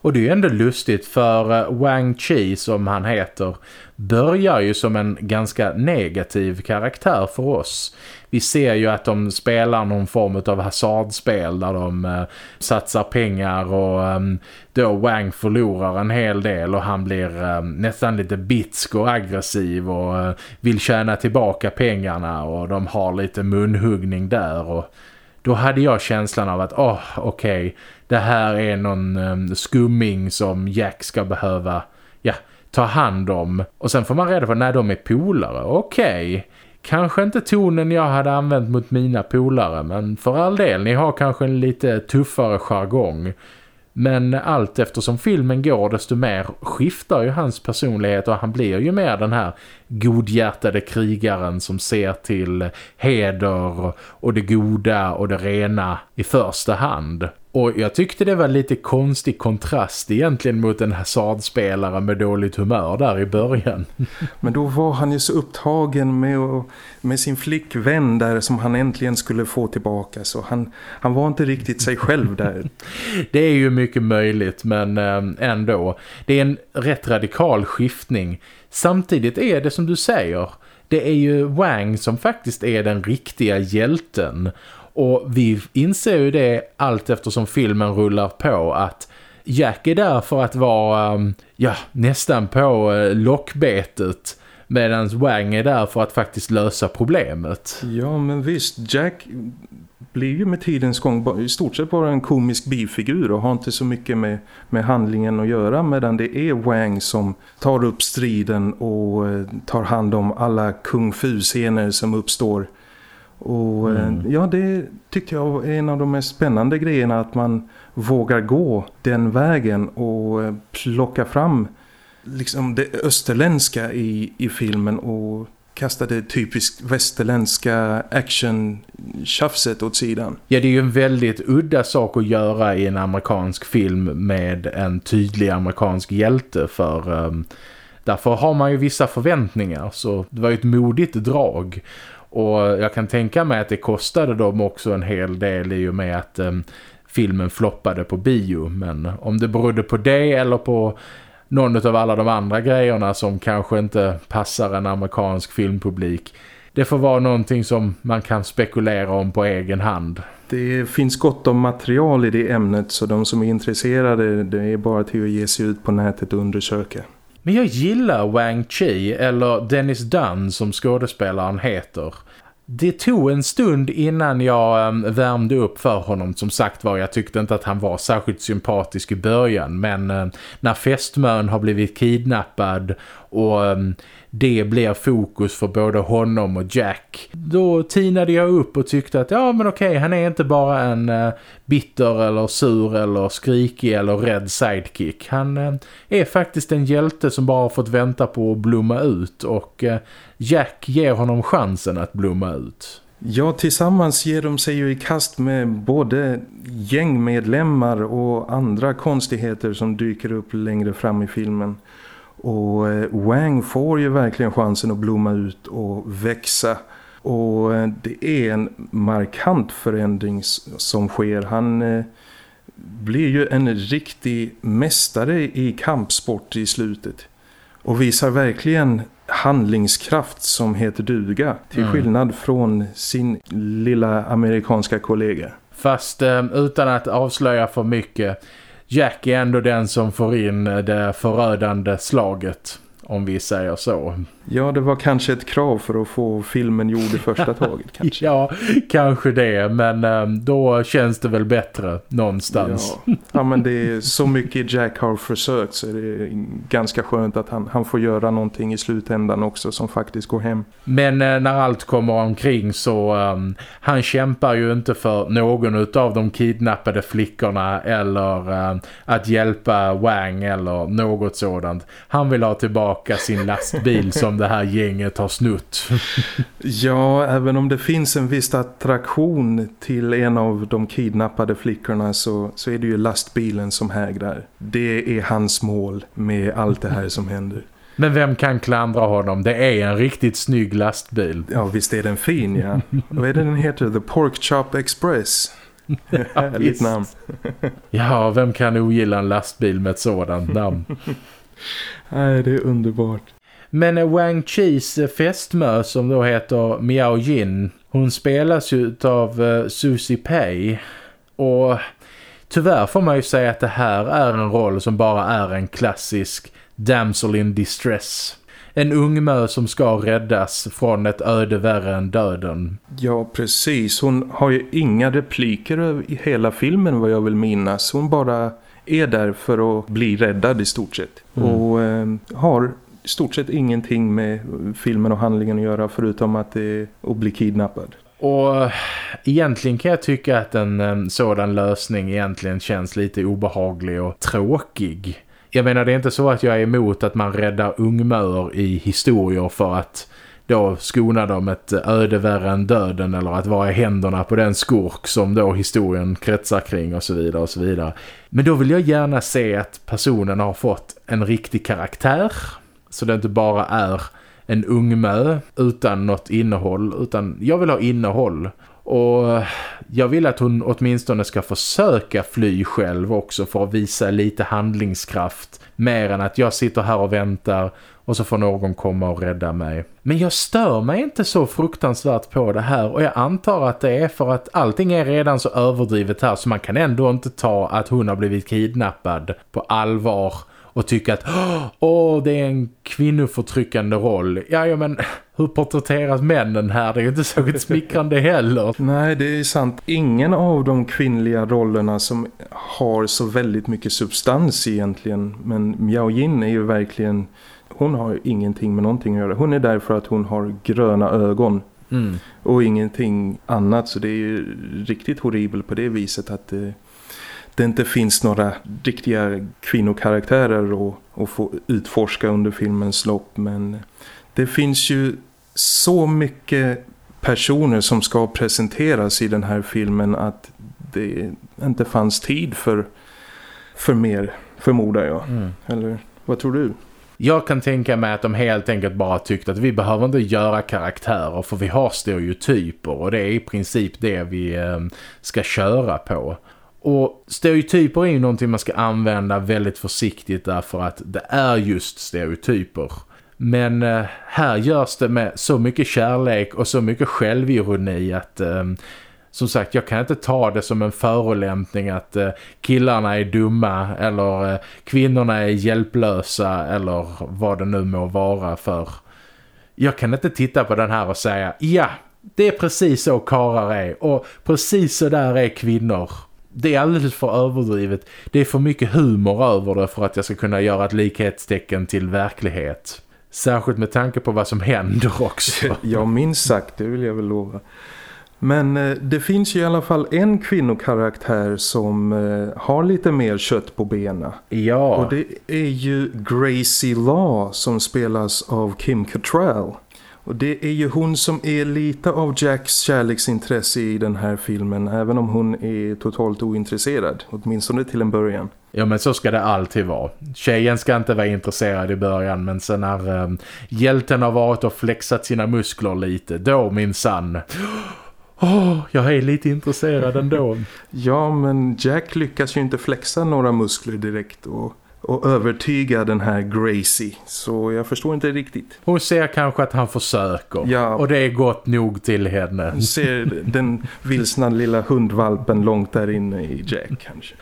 Och det är ju ändå lustigt för eh, Wang Chi som han heter börjar ju som en ganska negativ karaktär för oss. Vi ser ju att de spelar någon form av hasardspel där de eh, satsar pengar och eh, då Wang förlorar en hel del och han blir eh, nästan lite bitsk och aggressiv och eh, vill tjäna tillbaka pengarna och de har lite munhuggning där och då hade jag känslan av att, åh oh, okej, okay, det här är någon um, skumming som Jack ska behöva, ja, ta hand om. Och sen får man reda på när de är polare. Okej, okay kanske inte tonen jag hade använt mot mina polare, men för all del, ni har kanske en lite tuffare jargong. Men allt eftersom filmen går desto mer skiftar ju hans personlighet och han blir ju mer den här godhjärtade krigaren som ser till heder och det goda och det rena i första hand. Och jag tyckte det var lite konstig kontrast egentligen mot en hasardspelare med dåligt humör där i början. *laughs* Men då var han ju så upptagen med, med sin flickvän där som han äntligen skulle få tillbaka. Så han, han var inte riktigt sig själv där. *laughs* det är ju mycket möjligt men eh, ändå. Det är en rätt radikal skiftning. Samtidigt är det som du säger... Det är ju Wang som faktiskt är den riktiga hjälten och vi inser ju det allt eftersom filmen rullar på att Jack är där för att vara um, ja, nästan på uh, lockbetet medan Wang är där för att faktiskt lösa problemet. Ja men visst, Jack blir ju med tidens gång i stort sett bara en komisk bifigur och har inte så mycket med, med handlingen att göra medan det är Wang som tar upp striden och eh, tar hand om alla kung fu-scener som uppstår och eh, mm. ja, det tyckte jag var en av de mest spännande grejerna att man vågar gå den vägen och eh, plocka fram liksom det österländska i, i filmen och kasta det typiskt västerländska action-tjafset åt sidan. Ja, det är ju en väldigt udda sak att göra i en amerikansk film med en tydlig amerikansk hjälte för um, därför har man ju vissa förväntningar så det var ju ett modigt drag och jag kan tänka mig att det kostade dem också en hel del i och med att um, filmen floppade på bio. Men om det berodde på det eller på någon av alla de andra grejerna som kanske inte passar en amerikansk filmpublik. Det får vara någonting som man kan spekulera om på egen hand. Det finns gott om material i det ämnet så de som är intresserade det är bara till att ge sig ut på nätet och undersöka. Men jag gillar Wang Chi eller Dennis Dunn som skådespelaren heter. Det tog en stund innan jag um, värmde upp för honom. Som sagt var, jag tyckte inte att han var särskilt sympatisk i början. Men uh, när fästmön har blivit kidnappad och um, det blir fokus för både honom och Jack. Då tinade jag upp och tyckte att ja men okej, han är inte bara en uh, bitter eller sur eller skrikig eller rädd sidekick. Han uh, är faktiskt en hjälte som bara har fått vänta på att blomma ut och uh, Jack ger honom chansen att blomma ut. Ja, tillsammans ger de sig ju i kast med både gängmedlemmar och andra konstigheter som dyker upp längre fram i filmen. Och eh, Wang får ju verkligen chansen att blomma ut och växa. Och eh, det är en markant förändring som sker. Han eh, blir ju en riktig mästare i kampsport i slutet. Och visar verkligen handlingskraft som heter duga. Till mm. skillnad från sin lilla amerikanska kollega. Fast utan att avslöja för mycket Jack är ändå den som får in det förödande slaget om vi säger så. Ja, det var kanske ett krav för att få filmen gjord i första *laughs* taget. Kanske. ja, kanske det. Men um, då känns det väl bättre någonstans. Ja. ja, men det är så mycket Jack har försökt så är det ganska skönt att han, han får göra någonting i slutändan också som faktiskt går hem. Men uh, när allt kommer omkring så um, han kämpar ju inte för någon av de kidnappade flickorna eller uh, att hjälpa Wang eller något sådant. Han vill ha tillbaka sin lastbil *laughs* som det här gänget har snutt. *laughs* ja, även om det finns en viss attraktion till en av de kidnappade flickorna så, så är det ju lastbilen som hägrar. Det är hans mål med allt det här som händer. *laughs* Men vem kan klandra honom? Det är en riktigt snygg lastbil. Ja, visst är den fin, ja. Vad är det den heter? The Pork Chop Express. *laughs* Härligt namn. ja, vem kan ogilla en lastbil med ett sådant namn? Nej, det är underbart. Men Wang Chis fästmö som då heter Miao Jin, hon spelas ju av uh, Susie Pei. Och tyvärr får man ju säga att det här är en roll som bara är en klassisk damsel in distress. En ung mö som ska räddas från ett öde värre än döden. Ja, precis. Hon har ju inga repliker i hela filmen vad jag vill minnas. Hon bara är där för att bli räddad i stort sett. Mm. Och eh, har stort sett ingenting med filmen och handlingen att göra förutom att det att bli kidnappad. Och eh, egentligen kan jag tycka att en, en sådan lösning egentligen känns lite obehaglig och tråkig. Jag menar det är inte så att jag är emot att man räddar ungmör i historier för att då skona dem ett eh, öde värre än döden eller att vara i händerna på den skurk som då historien kretsar kring och så vidare och så vidare. Men då vill jag gärna se att personen har fått en riktig karaktär så det inte bara är en ungmö utan något innehåll. Utan jag vill ha innehåll. Och jag vill att hon åtminstone ska försöka fly själv också för att visa lite handlingskraft. Mer än att jag sitter här och väntar och så får någon komma och rädda mig. Men jag stör mig inte så fruktansvärt på det här och jag antar att det är för att allting är redan så överdrivet här så man kan ändå inte ta att hon har blivit kidnappad på allvar och tycka att åh, det är en kvinnoförtryckande roll. Ja, ja men hur porträtteras männen här? Det är ju inte så smickrande heller. Nej, det är sant. Ingen av de kvinnliga rollerna som har så väldigt mycket substans egentligen. Men Miao Yin är ju verkligen... Hon har ingenting med någonting att göra. Hon är där för att hon har gröna ögon. Mm. Och ingenting annat. Så det är ju riktigt horribelt på det viset att det det inte finns några riktiga kvinnokaraktärer att, att få utforska under filmens lopp. Men det finns ju så mycket personer som ska presenteras i den här filmen att det inte fanns tid för, för mer, förmodar jag. Mm. Eller vad tror du? Jag kan tänka mig att de helt enkelt bara tyckte att vi behöver inte göra karaktärer för vi har stereotyper och det är i princip det vi eh, ska köra på. Och stereotyper är ju någonting man ska använda väldigt försiktigt därför att det är just stereotyper. Men eh, här görs det med så mycket kärlek och så mycket självironi att eh, som sagt jag kan inte ta det som en förolämpning att eh, killarna är dumma eller eh, kvinnorna är hjälplösa eller vad det nu må vara för. Jag kan inte titta på den här och säga ja Det är precis så karar är och precis så där är kvinnor. Det är alldeles för överdrivet. Det är för mycket humor över det för att jag ska kunna göra ett likhetstecken till verklighet. Särskilt med tanke på vad som händer *laughs* också. *laughs* ja, minst sagt, det vill jag väl lova. Men eh, det finns ju i alla fall en kvinnokaraktär som eh, har lite mer kött på benen. Ja. Och det är ju Gracie Law som spelas av Kim Cattrall. Och det är ju hon som är lite av Jacks kärleksintresse i den här filmen. Även om hon är totalt ointresserad. Åtminstone till en början. Ja men så ska det alltid vara. Tjejen ska inte vara intresserad i början men sen när um, hjälten har varit och flexat sina muskler lite, då min sann. Oh, jag är lite intresserad ändå. *laughs* ja men Jack lyckas ju inte flexa några muskler direkt och och övertyga den här Gracie. Så jag förstår inte riktigt. Hon ser kanske att han försöker. Ja. Och det är gott nog till henne. Hon ser den vilsna lilla hundvalpen långt där inne i Jack kanske.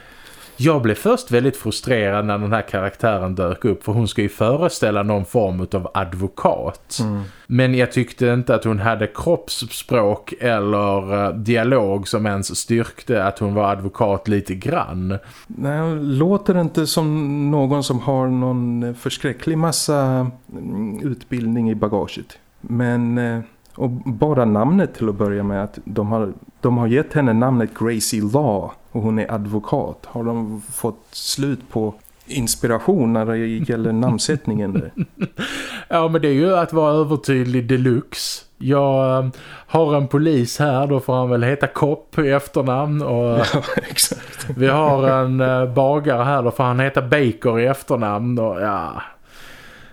Jag blev först väldigt frustrerad när den här karaktären dök upp för hon ska ju föreställa någon form av advokat. Mm. Men jag tyckte inte att hon hade kroppsspråk eller uh, dialog som ens styrkte att hon var advokat lite grann. Nej, låter inte som någon som har någon förskräcklig massa mm, utbildning i bagaget. Men... Uh och bara namnet till att börja med att de har, de har gett henne namnet Gracie Law och hon är advokat. Har de fått slut på inspiration när det gäller namnsättningen där? *laughs* ja men det är ju att vara övertydlig deluxe. Jag äh, har en polis här, då får han väl heta Kopp i efternamn. Och, *laughs* ja, exakt. Vi har en äh, bagare här, då får han heta Baker i efternamn. Och, ja,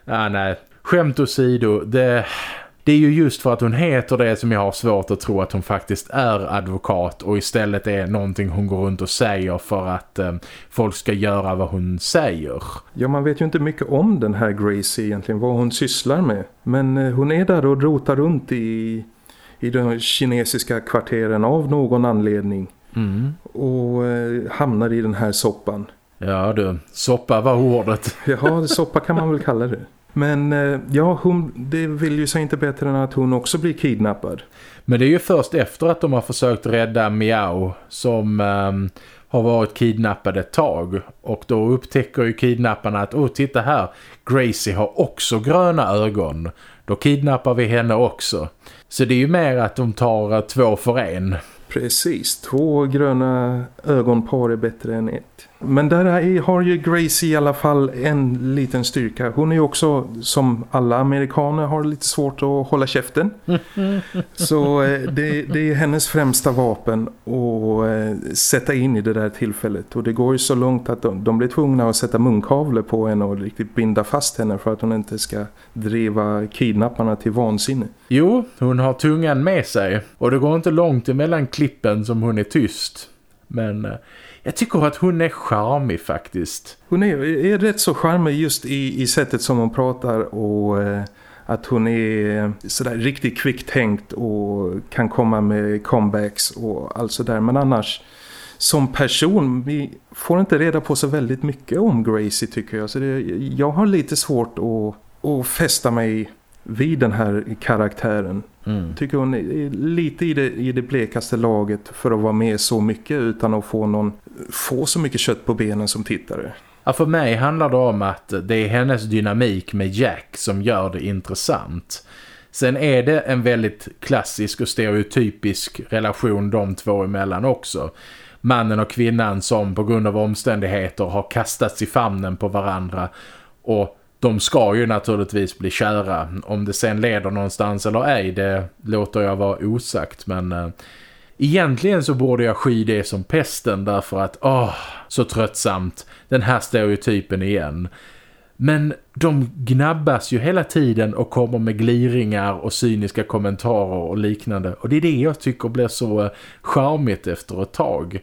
ja nej, skämt åsido, det det är ju just för att hon heter det som jag har svårt att tro att hon faktiskt är advokat och istället är någonting hon går runt och säger för att eh, folk ska göra vad hon säger. Ja, man vet ju inte mycket om den här Gracie egentligen, vad hon sysslar med. Men eh, hon är där och rotar runt i, i de kinesiska kvarteren av någon anledning. Mm. Och eh, hamnar i den här soppan. Ja du, soppa var ordet. Ja, soppa kan man väl kalla det. Men eh, ja, hon, det vill ju sig inte bättre än att hon också blir kidnappad. Men det är ju först efter att de har försökt rädda Miao som um, har varit kidnappad ett tag. Och då upptäcker ju kidnapparna att, åh titta här, Gracie har också gröna ögon. Då kidnappar vi henne också. Så det är ju mer att de tar uh, två för en. Precis, två gröna ögonpar är bättre än ett. Men där är, har ju Gracie i alla fall en liten styrka. Hon är ju också, som alla amerikaner, har lite svårt att hålla käften. *laughs* Så eh, det, det, är hennes främsta vapen att eh, sätta in i det där tillfället. Och det går ju så långt att de, de blir tvungna att sätta munkavle på henne och riktigt binda fast henne för att hon inte ska driva kidnapparna till vansinne. Jo, hon har tungan med sig. Och det går inte långt emellan klippen som hon är tyst. Men eh, jag tycker att hon är charmig faktiskt. Hon är, är rätt så charmig just i, i sättet som hon pratar och eh, att hon är sådär riktigt kvicktänkt och kan komma med comebacks och allt sådär. Men annars som person, vi får inte reda på så väldigt mycket om Gracie tycker jag. Så det, jag har lite svårt att, att fästa mig vid den här karaktären. Mm. Tycker hon är lite i det, i det blekaste laget för att vara med så mycket utan att få, någon, få så mycket kött på benen som tittare. Ja, för mig handlar det om att det är hennes dynamik med Jack som gör det intressant. Sen är det en väldigt klassisk och stereotypisk relation de två emellan också. Mannen och kvinnan som på grund av omständigheter har kastats i famnen på varandra och de ska ju naturligtvis bli kära. Om det sen leder någonstans eller ej, det låter jag vara osagt. Men eh, egentligen så borde jag sky det som pesten därför att, åh, så tröttsamt. Den här stereotypen igen. Men de gnabbas ju hela tiden och kommer med gliringar och cyniska kommentarer och liknande. Och det är det jag tycker blir så eh, charmigt efter ett tag.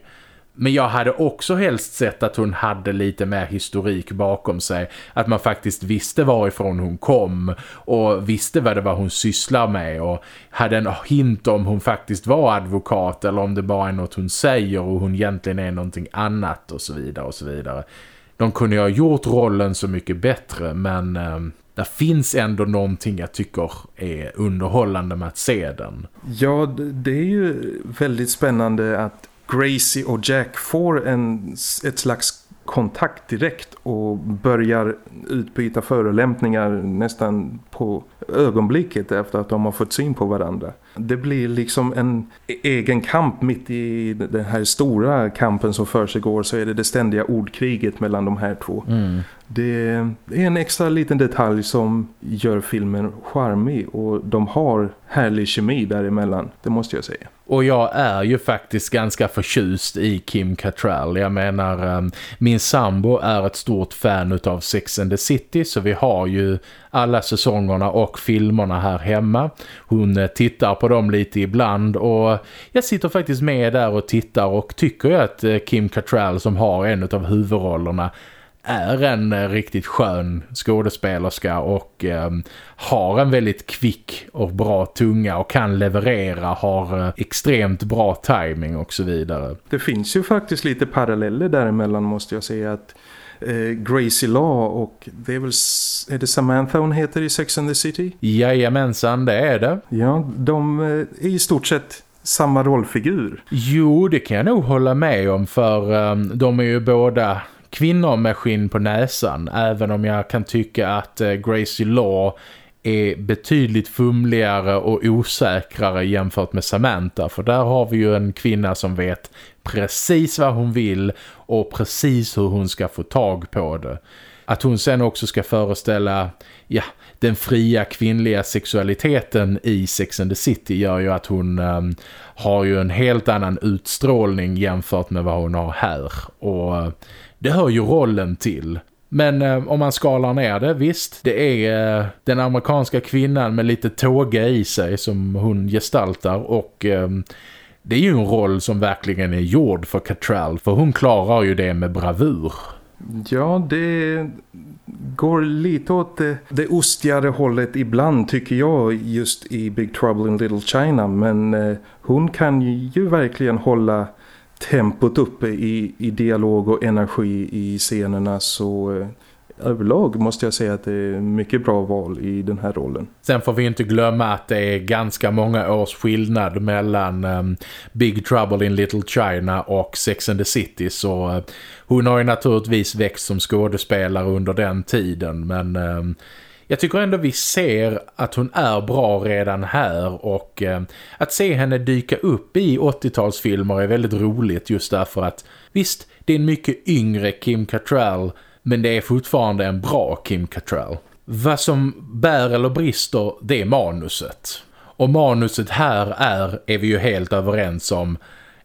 Men jag hade också helst sett att hon hade lite mer historik bakom sig. Att man faktiskt visste varifrån hon kom och visste vad det var hon sysslar med och hade en hint om hon faktiskt var advokat eller om det bara är något hon säger och hon egentligen är någonting annat och så vidare och så vidare. De kunde ju ha gjort rollen så mycket bättre men eh, det finns ändå någonting jag tycker är underhållande med att se den. Ja, det är ju väldigt spännande att Gracie och Jack får en, ett slags kontakt direkt och börjar utbyta förolämpningar nästan på ögonblicket efter att de har fått syn på varandra. Det blir liksom en egen kamp mitt i den här stora kampen som för sig går så är det det ständiga ordkriget mellan de här två. Mm. Det är en extra liten detalj som gör filmen charmig och de har härlig kemi däremellan, det måste jag säga. Och jag är ju faktiskt ganska förtjust i Kim Cattrall. Jag menar, ehm, min sambo är ett stort fan av Sex and the City så vi har ju alla säsongerna och filmerna här hemma. Hon eh, tittar på dem lite ibland och jag sitter faktiskt med där och tittar och tycker att eh, Kim Cattrall som har en av huvudrollerna är en eh, riktigt skön skådespelerska och eh, har en väldigt kvick och bra tunga och kan leverera, har eh, extremt bra timing och så vidare. Det finns ju faktiskt lite paralleller däremellan måste jag säga att eh, Gracie Law och det är väl är det Samantha hon heter i Sex and the City? Jajamensan, det är det. Ja, de är i stort sett samma rollfigur. Jo, det kan jag nog hålla med om för um, de är ju båda kvinnor med skinn på näsan även om jag kan tycka att eh, Gracie Law är betydligt fumligare och osäkrare jämfört med Samantha för där har vi ju en kvinna som vet precis vad hon vill och precis hur hon ska få tag på det. Att hon sen också ska föreställa ja, den fria kvinnliga sexualiteten i Sex and the City gör ju att hon um, har ju en helt annan utstrålning jämfört med vad hon har här och eh, det hör ju rollen till. Men eh, om man skalar ner det, visst, det är eh, den amerikanska kvinnan med lite tåga i sig som hon gestaltar och eh, det är ju en roll som verkligen är gjord för Cattrall för hon klarar ju det med bravur. Ja, det går lite åt eh, det, det ostigare hållet ibland tycker jag just i Big Trouble in Little China men eh, hon kan ju verkligen hålla tempot uppe i, i dialog och energi i scenerna så eh, överlag måste jag säga att det är mycket bra val i den här rollen. Sen får vi inte glömma att det är ganska många års skillnad mellan um, Big Trouble in Little China och Sex and the City så uh, hon har ju naturligtvis växt som skådespelare under den tiden men... Um, jag tycker ändå vi ser att hon är bra redan här och eh, att se henne dyka upp i 80-talsfilmer är väldigt roligt just därför att visst, det är en mycket yngre Kim Cattrall men det är fortfarande en bra Kim Cattrall. Vad som bär eller brister, det är manuset. Och manuset här är, är vi ju helt överens om,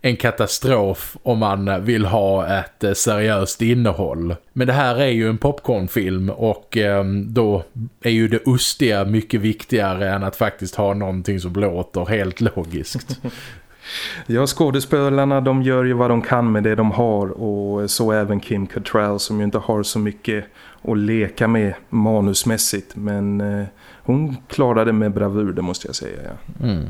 en katastrof om man vill ha ett eh, seriöst innehåll. Men det här är ju en popcornfilm och eh, då är ju det ostiga mycket viktigare än att faktiskt ha någonting som låter helt logiskt. *laughs* Ja, skådespelarna de gör ju vad de kan med det de har och så även Kim Cattrall som ju inte har så mycket att leka med manusmässigt men eh, hon klarade med bravur det måste jag säga. Ja. Mm.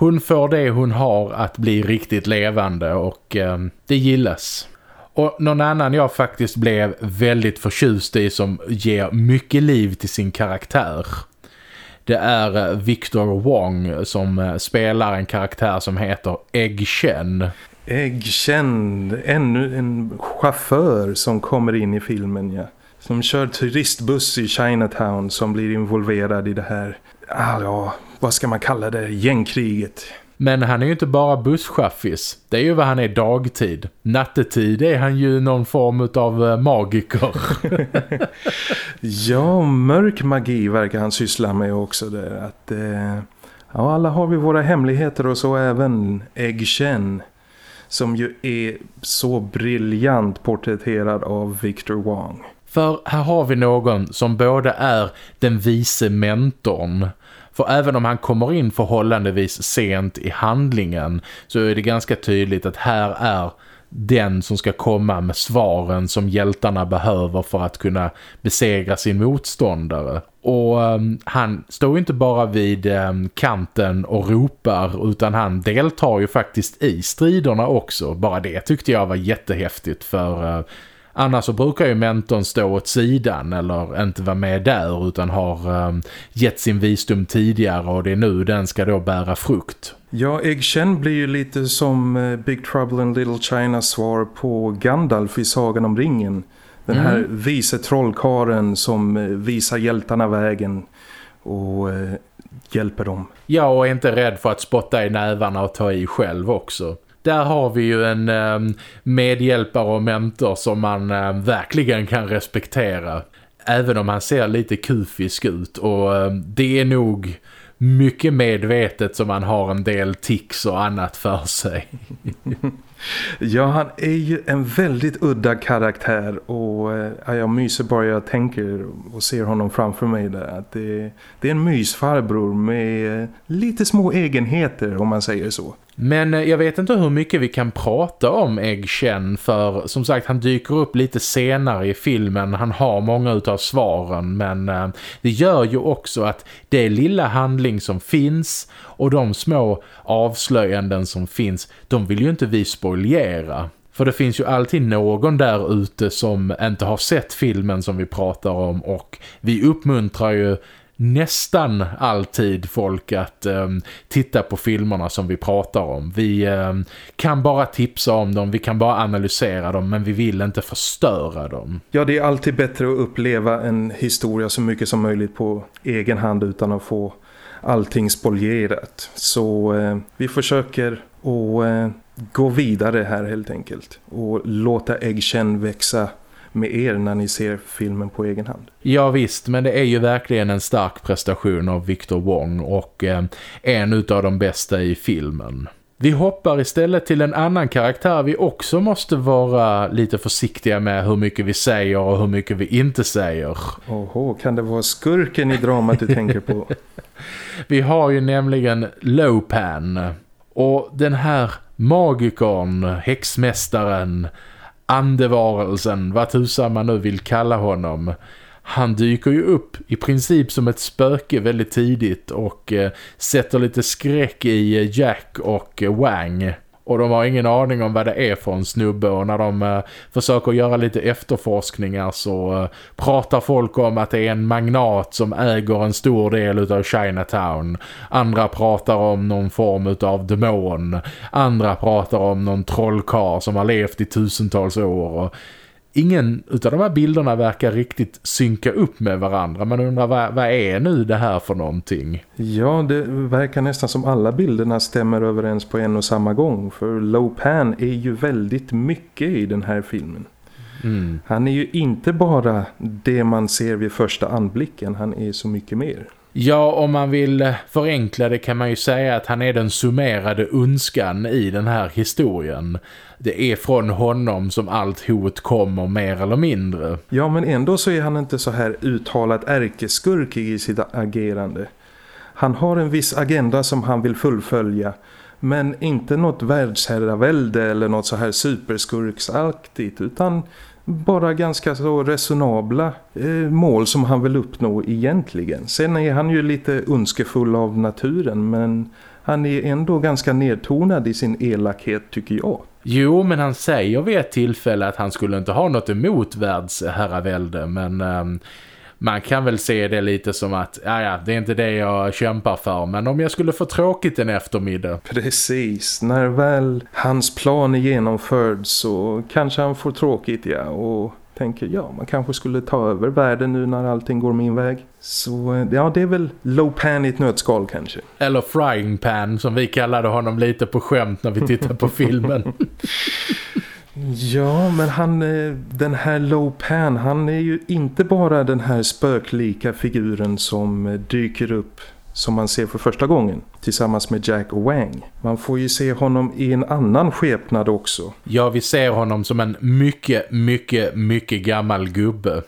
Hon får det hon har att bli riktigt levande och eh, det gillas. Och någon annan jag faktiskt blev väldigt förtjust i som ger mycket liv till sin karaktär. Det är eh, Victor Wong som eh, spelar en karaktär som heter Egg Chen. Egg Chen, ännu en chaufför som kommer in i filmen, ja. Som kör turistbuss i Chinatown som blir involverad i det här, ah, ja, vad ska man kalla det, gängkriget. Men han är ju inte bara busschaffis. Det är ju vad han är dagtid. Nattetid är han ju någon form av eh, magiker. *laughs* ja, mörk magi verkar han syssla med också. Där. Att, eh, ja, alla har vi våra hemligheter och så även Chen som ju är så briljant porträtterad av Victor Wong. För här har vi någon som både är den vise mentorn för även om han kommer in förhållandevis sent i handlingen så är det ganska tydligt att här är den som ska komma med svaren som hjältarna behöver för att kunna besegra sin motståndare. Och um, han står inte bara vid um, kanten och ropar utan han deltar ju faktiskt i striderna också. Bara det tyckte jag var jättehäftigt för uh, Annars så brukar ju mentorn stå åt sidan eller inte vara med där utan har um, gett sin visdom tidigare och det är nu den ska då bära frukt. Ja, Egg blir ju lite som uh, Big Trouble in Little China svar på Gandalf i Sagan om ringen. Den här mm. vise trollkaren som uh, visar hjältarna vägen och uh, hjälper dem. Ja, och är inte rädd för att spotta i nävarna och ta i själv också. Där har vi ju en eh, medhjälpare och mentor som man eh, verkligen kan respektera. Även om han ser lite kufisk ut och eh, det är nog mycket medvetet som man har en del tics och annat för sig. *laughs* ja, han är ju en väldigt udda karaktär och ja, jag myser bara jag tänker och ser honom framför mig där. Att det, det är en mysfarbror med eh, lite små egenheter om man säger så. Men eh, jag vet inte hur mycket vi kan prata om Egg Chen för som sagt han dyker upp lite senare i filmen. Han har många utav svaren men det gör ju också att det lilla handling som finns och de små avslöjanden som finns, de vill ju inte vi spoilera. För det finns ju alltid någon där ute som inte har sett filmen som vi pratar om och vi uppmuntrar ju nästan alltid folk att eh, titta på filmerna som vi pratar om. Vi eh, kan bara tipsa om dem, vi kan bara analysera dem men vi vill inte förstöra dem. Ja, det är alltid bättre att uppleva en historia så mycket som möjligt på egen hand utan att få allting spolierat. Så eh, vi försöker att ehm, gå vidare här helt enkelt och låta äggkänn växa med er när ni ser filmen på egen hand. Ja visst, men det är ju verkligen en stark prestation av Victor Wong och eh, en av de bästa i filmen. Vi hoppar istället till en annan karaktär vi också måste vara lite försiktiga med hur mycket vi säger och hur mycket vi inte säger. Oho, kan det vara skurken i dramat du tänker på? *laughs* Vi har ju nämligen Lopan och den här magikern, häxmästaren andevarelsen, vad tusan man nu vill kalla honom. Han dyker ju upp i princip som ett spöke väldigt tidigt och eh, sätter lite skräck i eh, Jack och eh, Wang. Och de har ingen aning om vad det är för en snubbe och när de eh, försöker göra lite efterforskningar så eh, pratar folk om att det är en magnat som äger en stor del av Chinatown. Andra pratar om någon form av demon. Andra pratar om någon trollkar som har levt i tusentals år och ingen utav de här bilderna verkar riktigt synka upp med varandra. Man undrar vad, vad är nu det här för någonting? Ja, det verkar nästan som alla bilderna stämmer överens på en och samma gång. För Lopan är ju väldigt mycket i den här filmen. Mm. Han är ju inte bara det man ser vid första anblicken, han är så mycket mer. Ja, om man vill förenkla det kan man ju säga att han är den summerade önskan i den här historien. Det är från honom som allt hot kommer mer eller mindre. Ja, men ändå så är han inte så här uttalat ärkeskurkig i sitt agerande. Han har en viss agenda som han vill fullfölja. Men inte något världsherravälde eller något så här superskurksaktigt utan bara ganska så resonabla eh, mål som han vill uppnå egentligen. Sen är han ju lite önskefull av naturen men han är ändå ganska nedtonad i sin elakhet tycker jag. Jo, men han säger vid ett tillfälle att han skulle inte ha något emot världsherravälde men... Um man kan väl se det lite som att ja, ja, det är inte det jag kämpar för men om jag skulle få tråkigt en eftermiddag. Precis, när väl hans plan är genomförd så kanske han får tråkigt ja och tänker ja man kanske skulle ta över världen nu när allting går min väg. Så ja det är väl low pan i ett nötskal kanske. Eller frying pan som vi kallade honom lite på skämt när vi tittar på filmen. *laughs* Ja, men han, eh, den här Low Pan, han är ju inte bara den här spöklika figuren som eh, dyker upp som man ser för första gången tillsammans med Jack och Wang. Man får ju se honom i en annan skepnad också. Ja, vi ser honom som en mycket, mycket, mycket gammal gubbe.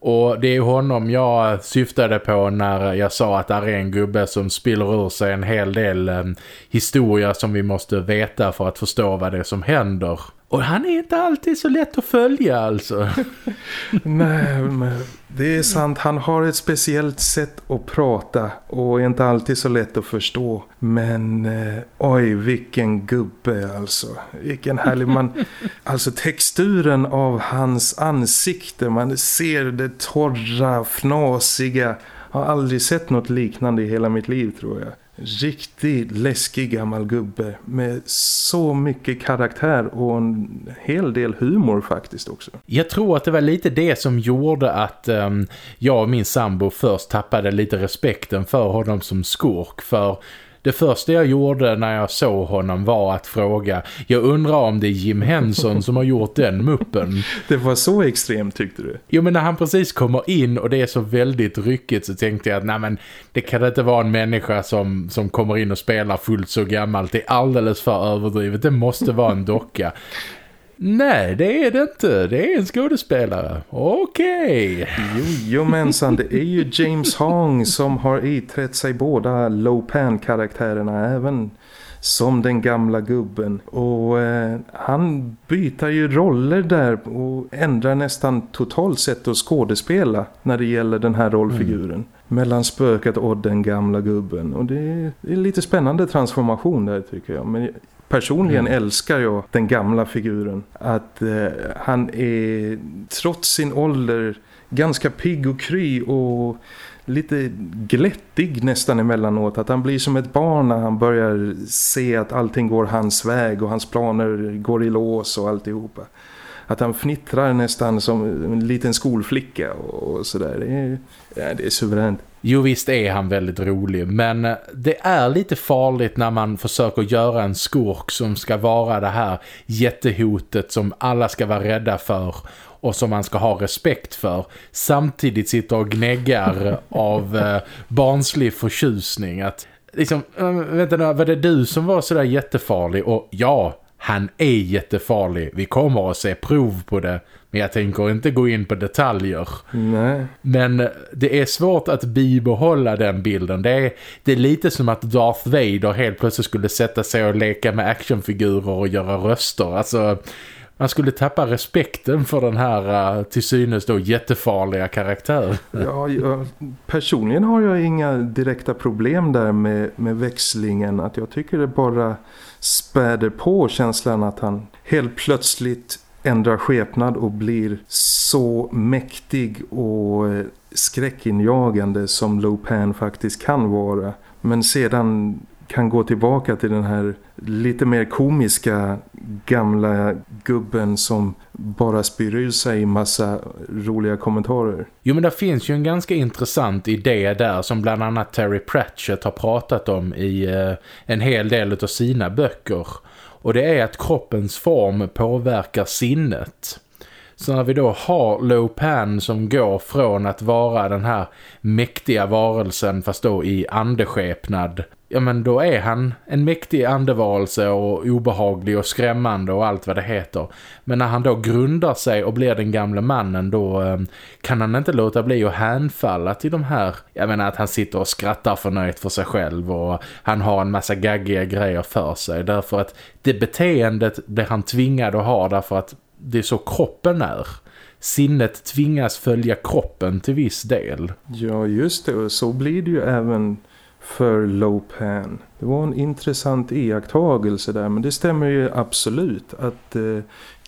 Och det är honom jag syftade på när jag sa att det är en gubbe som spiller ur sig en hel del eh, historia som vi måste veta för att förstå vad det är som händer. Och han är inte alltid så lätt att följa alltså. *laughs* Nej, men det är sant. Han har ett speciellt sätt att prata och är inte alltid så lätt att förstå. Men eh, oj, vilken gubbe alltså. Vilken härlig man. *laughs* Alltså texturen av hans ansikte. Man ser det torra, fnasiga. Jag har aldrig sett något liknande i hela mitt liv tror jag riktigt läskig gammal gubbe med så mycket karaktär och en hel del humor faktiskt också. Jag tror att det var lite det som gjorde att um, jag och min sambo först tappade lite respekten för honom som skurk för det första jag gjorde när jag såg honom var att fråga Jag undrar om det är Jim Henson som har gjort den muppen. *laughs* Det var så extremt tyckte du? Jo men när han precis kommer in och det är så väldigt ryckigt så tänkte jag att nej men det kan inte vara en människa som, som kommer in och spelar fullt så gammalt. Det är alldeles för överdrivet. Det måste vara en docka. Nej, det är det inte. Det är en skådespelare. Okej. Okay. Jo, jo mensan, det är ju James Hong som har iträtt sig båda Lopan-karaktärerna även som den gamla gubben. Och eh, han byter ju roller där och ändrar nästan totalt sett att skådespela när det gäller den här rollfiguren. Mm. Mellan spöket och den gamla gubben. Och det är, det är lite spännande transformation där tycker jag. Men personligen mm. älskar jag den gamla figuren. Att eh, han är trots sin ålder ganska pigg och kry och lite glättig nästan emellanåt. Att han blir som ett barn när han börjar se att allting går hans väg och hans planer går i lås och alltihopa. Att han fnittrar nästan som en liten skolflicka och sådär. Det är, ja, det är suveränt. Jo visst är han väldigt rolig men eh, det är lite farligt när man försöker göra en skurk som ska vara det här jättehotet som alla ska vara rädda för och som man ska ha respekt för. Samtidigt sitter och gnäggar *laughs* av eh, barnslig förtjusning. Att liksom, äh, vänta nu, var det du som var sådär jättefarlig? Och ja, han är jättefarlig. Vi kommer att se prov på det. Men jag tänker inte gå in på detaljer. Nej. Men det är svårt att bibehålla den bilden. Det är, det är lite som att Darth Vader helt plötsligt skulle sätta sig och leka med actionfigurer och göra röster. Alltså, man skulle tappa respekten för den här eh, till synes då jättefarliga karaktären. *laughs* Ja, jag, personligen har jag inga direkta problem där med, med växlingen. Att jag tycker det bara späder på känslan att han helt plötsligt ändrar skepnad och blir så mäktig och eh, skräckinjagande som Lopan faktiskt kan vara. Men sedan kan gå tillbaka till den här lite mer komiska gamla gubben som bara spyr ur sig massa roliga kommentarer. Jo men det finns ju en ganska intressant idé där som bland annat Terry Pratchett har pratat om i eh, en hel del av sina böcker. Och det är att kroppens form påverkar sinnet. Så när vi då har Lopan som går från att vara den här mäktiga varelsen fast då i andeskepnad ja men då är han en mäktig andevarelse och obehaglig och skrämmande och allt vad det heter. Men när han då grundar sig och blir den gamla mannen då eh, kan han inte låta bli att hänfalla till de här, jag menar att han sitter och skrattar förnöjt för sig själv och han har en massa gaggiga grejer för sig därför att det beteendet blir han tvingad att ha därför att det är så kroppen är sinnet tvingas följa kroppen till viss del. Ja just det, och så blir det ju även för Lopan. Det var en intressant iakttagelse där men det stämmer ju absolut att eh,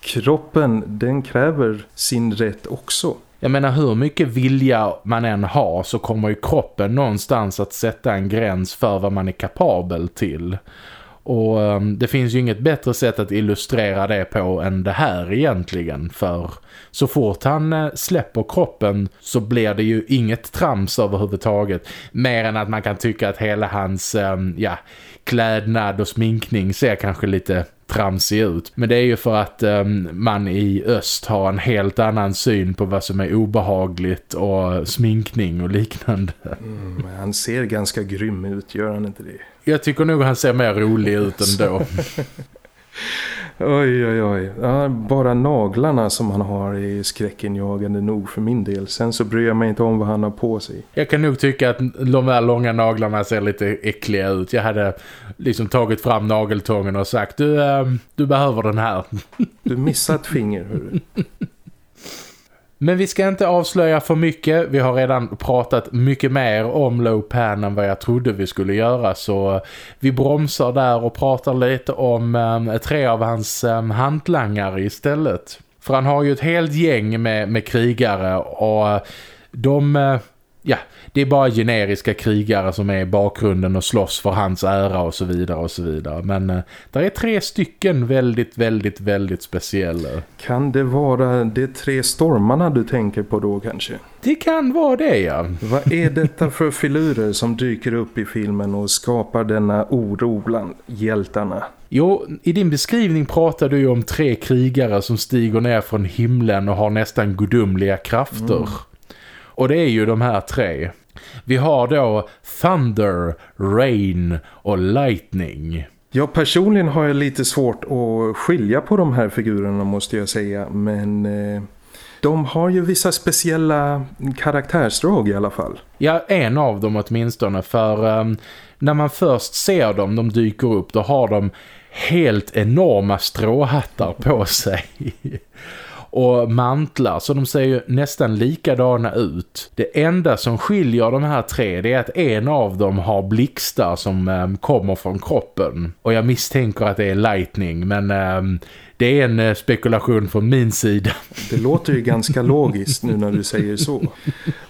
kroppen den kräver sin rätt också. Jag menar hur mycket vilja man än har så kommer ju kroppen någonstans att sätta en gräns för vad man är kapabel till. Och um, det finns ju inget bättre sätt att illustrera det på än det här egentligen. För så fort han uh, släpper kroppen så blir det ju inget trams överhuvudtaget. Mer än att man kan tycka att hela hans um, ja, klädnad och sminkning ser kanske lite tramsig ut. Men det är ju för att um, man i öst har en helt annan syn på vad som är obehagligt och sminkning och liknande. Mm, han ser ganska grym ut, gör han inte det? Jag tycker nog han ser mer rolig ut ändå. *laughs* Oj, oj, oj. Ja, bara naglarna som han har är skräckinjagande nog för min del. Sen så bryr jag mig inte om vad han har på sig. Jag kan nog tycka att de här långa naglarna ser lite äckliga ut. Jag hade liksom tagit fram nageltången och sagt du, äh, du behöver den här. Du missar ett finger, hörru. *laughs* Men vi ska inte avslöja för mycket. Vi har redan pratat mycket mer om Lopan än vad jag trodde vi skulle göra. Så vi bromsar där och pratar lite om eh, tre av hans eh, hantlangare istället. För han har ju ett helt gäng med, med krigare och de... Eh, Ja, det är bara generiska krigare som är i bakgrunden och slåss för hans ära och så vidare och så vidare. Men eh, där är tre stycken väldigt, väldigt, väldigt speciella. Kan det vara de tre stormarna du tänker på då kanske? Det kan vara det, ja. Vad är detta för filurer som dyker upp i filmen och skapar denna oro bland hjältarna? Jo, i din beskrivning pratar du ju om tre krigare som stiger ner från himlen och har nästan gudomliga krafter. Mm. Och det är ju de här tre. Vi har då Thunder, Rain och Lightning. Ja, personligen har jag lite svårt att skilja på de här figurerna måste jag säga. Men eh, de har ju vissa speciella karaktärsdrag i alla fall. Ja, en av dem åtminstone. För um, när man först ser dem, de dyker upp, då har de helt enorma stråhattar på sig *laughs* och mantlar så de ser ju nästan likadana ut. Det enda som skiljer de här tre det är att en av dem har blixtar som eh, kommer från kroppen. Och jag misstänker att det är lightning men eh, det är en eh, spekulation från min sida. Det låter ju ganska logiskt nu när du säger så.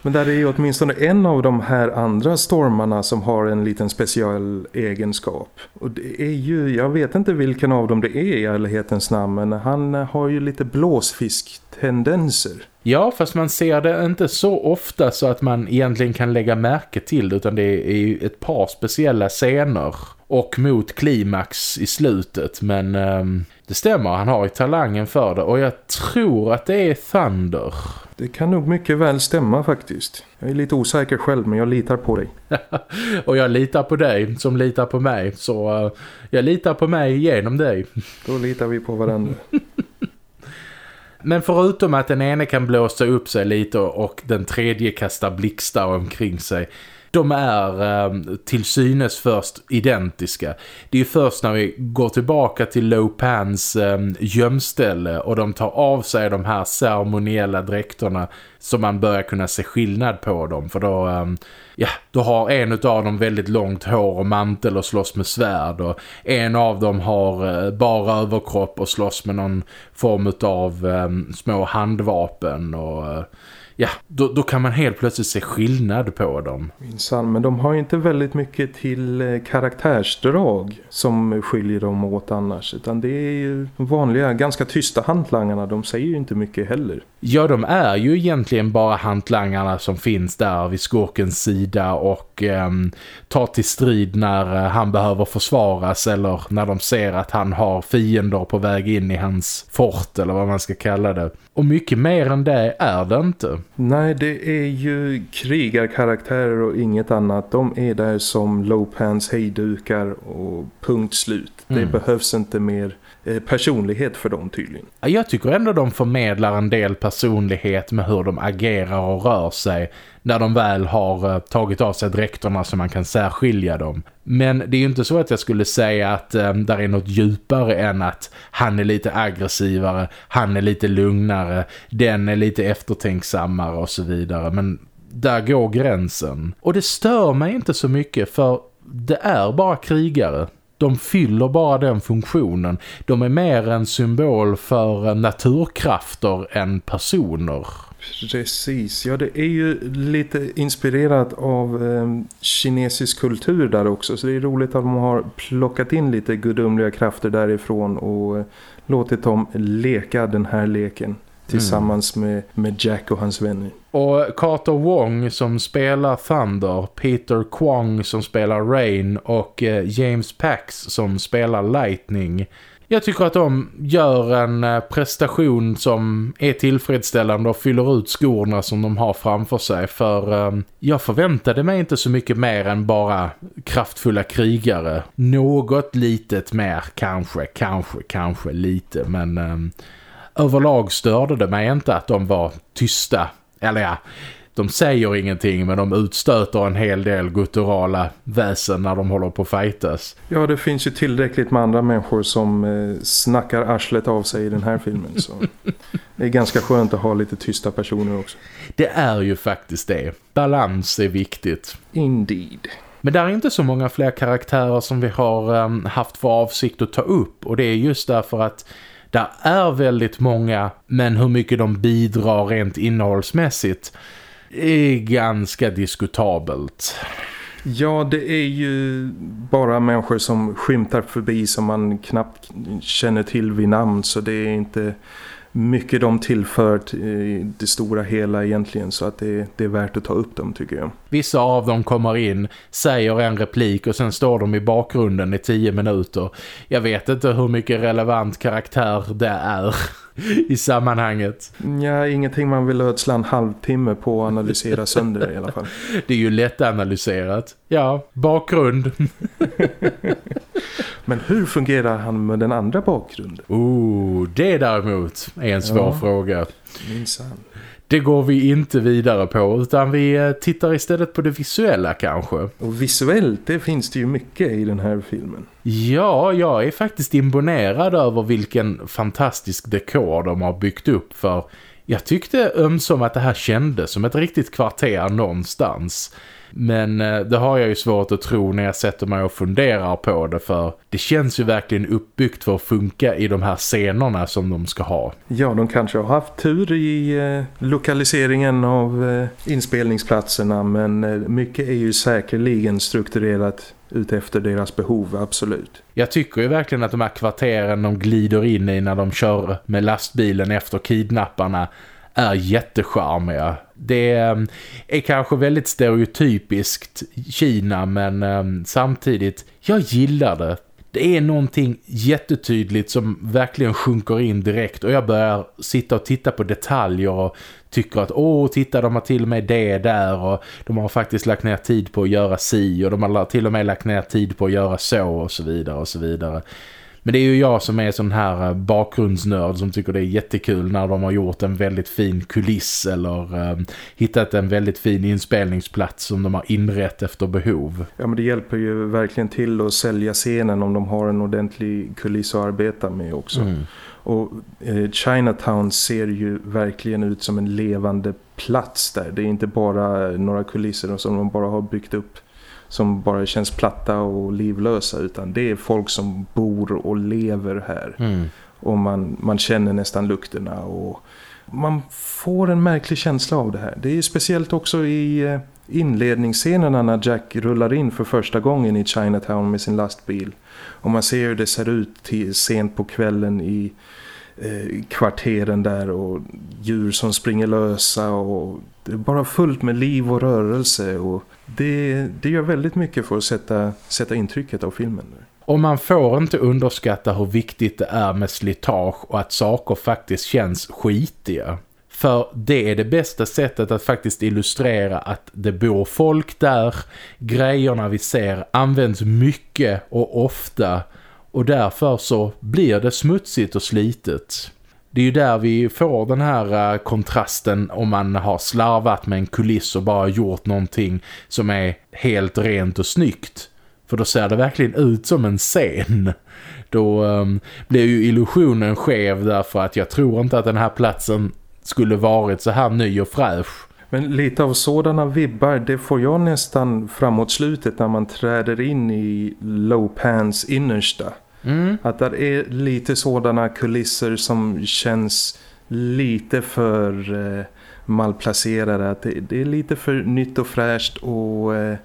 Men där är ju åtminstone en av de här andra stormarna som har en liten speciell egenskap. Och det är ju, jag vet inte vilken av dem det är i ärlighetens namn men han har ju lite blåsfisk-tendenser. Ja, fast man ser det inte så ofta så att man egentligen kan lägga märke till det utan det är ju ett par speciella scener och mot klimax i slutet men um, det stämmer, han har ju talangen för det och jag tror att det är Thunder. Det kan nog mycket väl stämma faktiskt. Jag är lite osäker själv men jag litar på dig. *laughs* och jag litar på dig som litar på mig så uh, jag litar på mig genom dig. *laughs* Då litar vi på varandra. *laughs* Men förutom att den ene kan blåsa upp sig lite och den tredje kastar blixtar omkring sig de är eh, till synes först identiska. Det är först när vi går tillbaka till Lopans eh, gömställe och de tar av sig de här ceremoniella dräkterna som man börjar kunna se skillnad på dem. För då, eh, ja, då har en av dem väldigt långt hår och mantel och slåss med svärd och en av dem har eh, bara överkropp och slåss med någon form av eh, små handvapen och eh, ja, då, då kan man helt plötsligt se skillnad på dem. Minsann, men de har inte väldigt mycket till eh, karaktärsdrag som skiljer dem åt annars. Utan det är ju vanliga, ganska tysta hantlangarna. De säger ju inte mycket heller. Ja, de är ju egentligen bara hantlangarna som finns där vid skurkens sida och eh, tar till strid när eh, han behöver försvaras eller när de ser att han har fiender på väg in i hans fort eller vad man ska kalla det. Och mycket mer än det är det inte. Nej, det är ju krigarkaraktärer och inget annat. De är där som Lopans hejdukar och punkt slut. Mm. Det behövs inte mer Eh, personlighet för dem tydligen. Jag tycker ändå de förmedlar en del personlighet med hur de agerar och rör sig när de väl har eh, tagit av sig dräkterna så man kan särskilja dem. Men det är ju inte så att jag skulle säga att eh, där är något djupare än att han är lite aggressivare, han är lite lugnare, den är lite eftertänksammare och så vidare. Men där går gränsen. Och det stör mig inte så mycket för det är bara krigare. De fyller bara den funktionen. De är mer en symbol för naturkrafter än personer. Precis, ja det är ju lite inspirerat av eh, kinesisk kultur där också. Så det är roligt att de har plockat in lite gudomliga krafter därifrån och eh, låtit dem leka den här leken tillsammans mm. med, med Jack och hans vänner. Och Carter Wong som spelar Thunder, Peter Kwong som spelar Rain och eh, James Pax som spelar Lightning Jag tycker att de gör en eh, prestation som är tillfredsställande och fyller ut skorna som de har framför sig. För eh, jag förväntade mig inte så mycket mer än bara kraftfulla krigare. Något litet mer kanske, kanske, kanske lite. Men eh, överlag störde det mig inte att de var tysta. Eller ja, de säger ingenting men de utstöter en hel del gutturala väsen när de håller på att fightas. Ja, det finns ju tillräckligt med andra människor som eh, snackar arslet av sig i den här filmen. Så *laughs* det är ganska skönt att ha lite tysta personer också. Det är ju faktiskt det. Balans är viktigt. Indeed. Men det är inte så många fler karaktärer som vi har um, haft för avsikt att ta upp. Och det är just därför att där är väldigt många, men hur mycket de bidrar rent innehållsmässigt är ganska diskutabelt. Ja, det är ju bara människor som skymtar förbi som man knappt känner till vid namn så det är inte mycket de tillfört i det stora hela egentligen så att det, det, är värt att ta upp dem tycker jag. Vissa av dem kommer in, säger en replik och sen står de i bakgrunden i tio minuter. Jag vet inte hur mycket relevant karaktär det är *laughs* i sammanhanget. Ja, ingenting man vill ödsla en halvtimme på att analysera sönder i alla fall. *laughs* Det är ju lätt analyserat. Ja, bakgrund. *laughs* Men hur fungerar han med den andra bakgrunden? Oh, det däremot är en svår ja, fråga. Minsann. Det går vi inte vidare på utan vi eh, tittar istället på det visuella kanske. Och visuellt, det finns det ju mycket i den här filmen. Ja, jag är faktiskt imponerad över vilken fantastisk dekor de har byggt upp för jag tyckte ömsom att det här kändes som ett riktigt kvarter någonstans. Men eh, det har jag ju svårt att tro när jag sätter mig och funderar på det för det känns ju verkligen uppbyggt för att funka i de här scenerna som de ska ha. Ja, de kanske har haft tur i eh, lokaliseringen av eh, inspelningsplatserna men eh, mycket är ju säkerligen strukturerat ut efter deras behov, absolut. Jag tycker ju verkligen att de här kvarteren de glider in i när de kör med lastbilen efter kidnapparna är jättecharmiga. Det eh, är kanske väldigt stereotypiskt Kina men ehm, samtidigt, jag gillar det. Det är någonting jättetydligt som verkligen sjunker in direkt och jag börjar sitta och titta på detaljer och tycker att åh, titta de har till och med det där och de har faktiskt lagt ner tid på att göra si och de har till och med lagt ner tid på att göra så och så vidare och så vidare. Men det är ju jag som är sån här eh, bakgrundsnörd som tycker det är jättekul när de har gjort en väldigt fin kuliss eller eh, hittat en väldigt fin inspelningsplats som de har inrett efter behov. Ja men det hjälper ju verkligen till att sälja scenen om de har en ordentlig kuliss att arbeta med också. Mm. Och eh, Chinatown ser ju verkligen ut som en levande plats där. Det är inte bara några kulisser som de bara har byggt upp som bara känns platta och livlösa utan det är folk som bor och lever här. Mm. Och man, man känner nästan lukterna och man får en märklig känsla av det här. Det är speciellt också i eh, inledningsscenerna när Jack rullar in för första gången i Chinatown med sin lastbil. Och man ser hur det ser ut till sent på kvällen i eh, kvarteren där och djur som springer lösa och det är bara fullt med liv och rörelse och det, det gör väldigt mycket för att sätta, sätta intrycket av filmen. Och man får inte underskatta hur viktigt det är med slitage och att saker faktiskt känns skitiga. För det är det bästa sättet att faktiskt illustrera att det bor folk där. Grejerna vi ser används mycket och ofta. Och därför så blir det smutsigt och slitet. Det är ju där vi får den här eh, kontrasten om man har slarvat med en kuliss och bara gjort någonting som är helt rent och snyggt. För då ser det verkligen ut som en scen. Då um, blir ju illusionen skev därför att jag tror inte att den här platsen skulle varit så här ny och fräsch. Men lite av sådana vibbar, det får jag nästan framåt slutet när man träder in i Lopans innersta. Mm. Att det är lite sådana kulisser som känns lite för eh, malplacerade. Att det, det, är lite för nytt och fräscht och eh,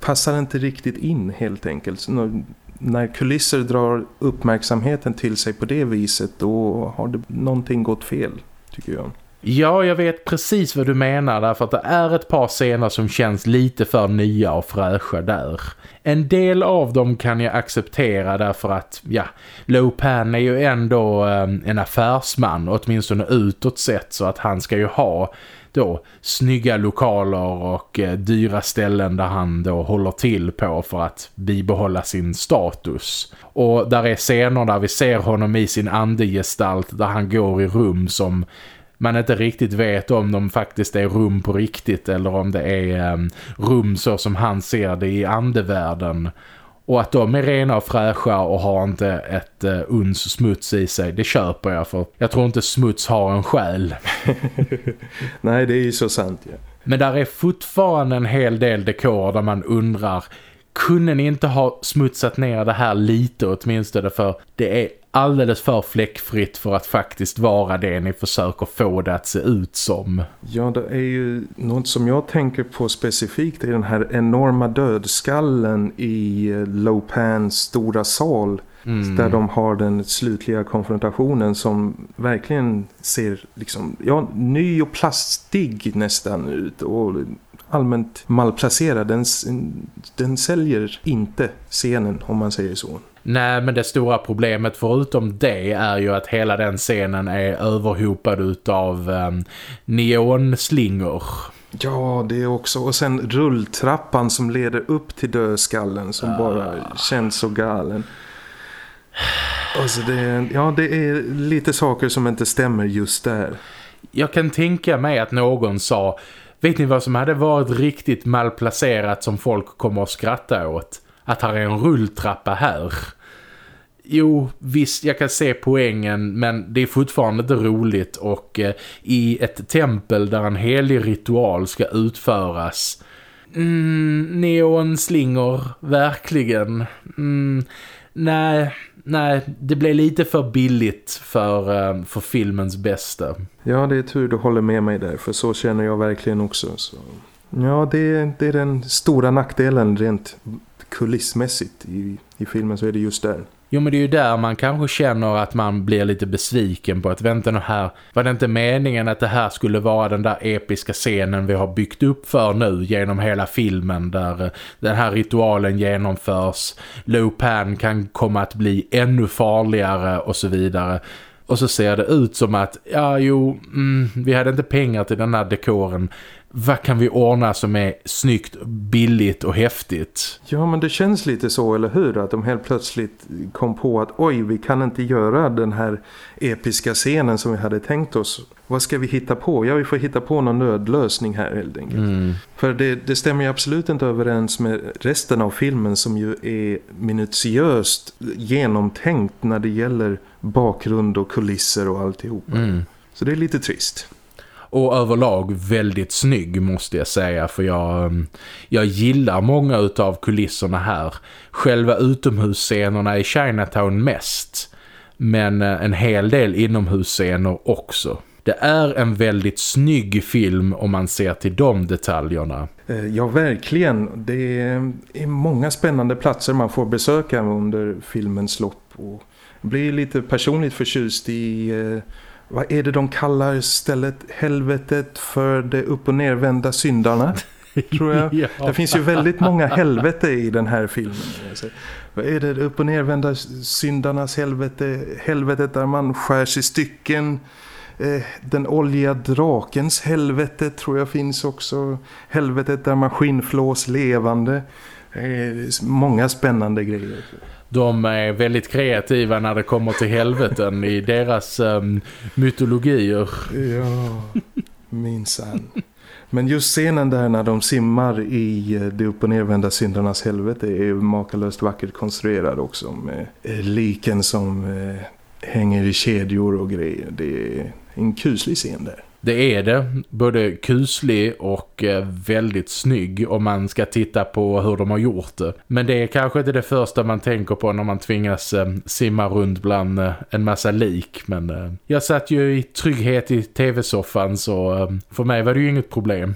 passar inte riktigt in helt enkelt. Så när, när kulisser drar uppmärksamheten till sig på det viset då har det någonting gått fel tycker jag. Ja, jag vet precis vad du menar därför att det är ett par scener som känns lite för nya och fräscha där. En del av dem kan jag acceptera därför att, ja, Lopan är ju ändå eh, en affärsman, åtminstone utåt sett så att han ska ju ha då snygga lokaler och eh, dyra ställen där han då håller till på för att bibehålla sin status. Och där är scener där vi ser honom i sin andegestalt där han går i rum som man inte riktigt vet om de faktiskt är rum på riktigt eller om det är um, rum så som han ser det i andevärlden. Och att de är rena och fräscha och har inte ett uh, uns smuts i sig, det köper jag för jag tror inte smuts har en själ. *laughs* Nej, det är ju så sant, ja. Men där är fortfarande en hel del dekor där man undrar kunde ni inte ha smutsat ner det här lite åtminstone för det är alldeles för fläckfritt för att faktiskt vara det ni försöker få det att se ut som. Ja, det är ju något som jag tänker på specifikt i den här enorma dödskallen i eh, Lopans stora sal mm. där de har den slutliga konfrontationen som verkligen ser liksom, ja, ny och plastig nästan ut och allmänt malplacerad. Den, den säljer inte scenen om man säger så. Nej, men det stora problemet förutom det är ju att hela den scenen är överhopad av um, neonslingor. Ja, det är också. Och sen rulltrappan som leder upp till dödskallen som uh. bara känns så galen. Alltså det är, ja, det är lite saker som inte stämmer just där. Jag kan tänka mig att någon sa Vet ni vad som hade varit riktigt malplacerat som folk kommer att skratta åt? Att här är en rulltrappa här. Jo, visst, jag kan se poängen men det är fortfarande inte roligt och eh, i ett tempel där en helig ritual ska utföras mm, neonslingor, verkligen. Mm, nej, nej, det blev lite för billigt för, eh, för filmens bästa. Ja, det är tur du håller med mig där, för så känner jag verkligen också. Så. Ja, det, det är den stora nackdelen rent kulissmässigt i, i filmen så är det just där. Jo men det är ju där man kanske känner att man blir lite besviken på att vänta nu här. Var det inte meningen att det här skulle vara den där episka scenen vi har byggt upp för nu genom hela filmen där eh, den här ritualen genomförs. Lo Pan kan komma att bli ännu farligare och så vidare. Och så ser det ut som att, ja jo, mm, vi hade inte pengar till den här dekoren vad kan vi ordna som är snyggt, billigt och häftigt? Ja, men det känns lite så, eller hur? Att de helt plötsligt kom på att oj, vi kan inte göra den här episka scenen som vi hade tänkt oss. Vad ska vi hitta på? Ja, vi får hitta på någon nödlösning här helt enkelt. Mm. För det, det stämmer ju absolut inte överens med resten av filmen som ju är minutiöst genomtänkt när det gäller bakgrund och kulisser och alltihopa. Mm. Så det är lite trist. Och överlag väldigt snygg måste jag säga för jag, ehm, jag gillar många av kulisserna här. Själva utomhusscenerna i Chinatown mest. Men eh, en hel del inomhusscener också. Det är en väldigt snygg film om man ser till de detaljerna. Eh, ja, verkligen. Det är många spännande platser man får besöka under filmens lopp. Och blir lite personligt förtjust i eh, vad är det de kallar stället helvetet för de upp- och nervända syndarna? *laughs* tror jag. ja. Det finns ju väldigt många helvete i den här filmen. Vad är det upp- och nervända syndarnas helvete? Helvetet där man skärs i stycken. Eh, den olja drakens helvete tror jag finns också. Helvetet där man skinnflås levande. Många spännande grejer de är väldigt kreativa när det kommer till helveten i deras um, mytologier. Ja, minsann. Men just scenen där när de simmar i eh, det upp- och nervända syndernas helvete är makalöst vackert konstruerad också med eh, liken som eh, hänger i kedjor och grejer. Det är en kuslig scen där. Det är det. Både kuslig och eh, väldigt snygg om man ska titta på hur de har gjort det. Men det är kanske inte det första man tänker på när man tvingas eh, simma runt bland eh, en massa lik. Men jag satt ju i trygghet i tv-soffan så för mig var det ju inget problem.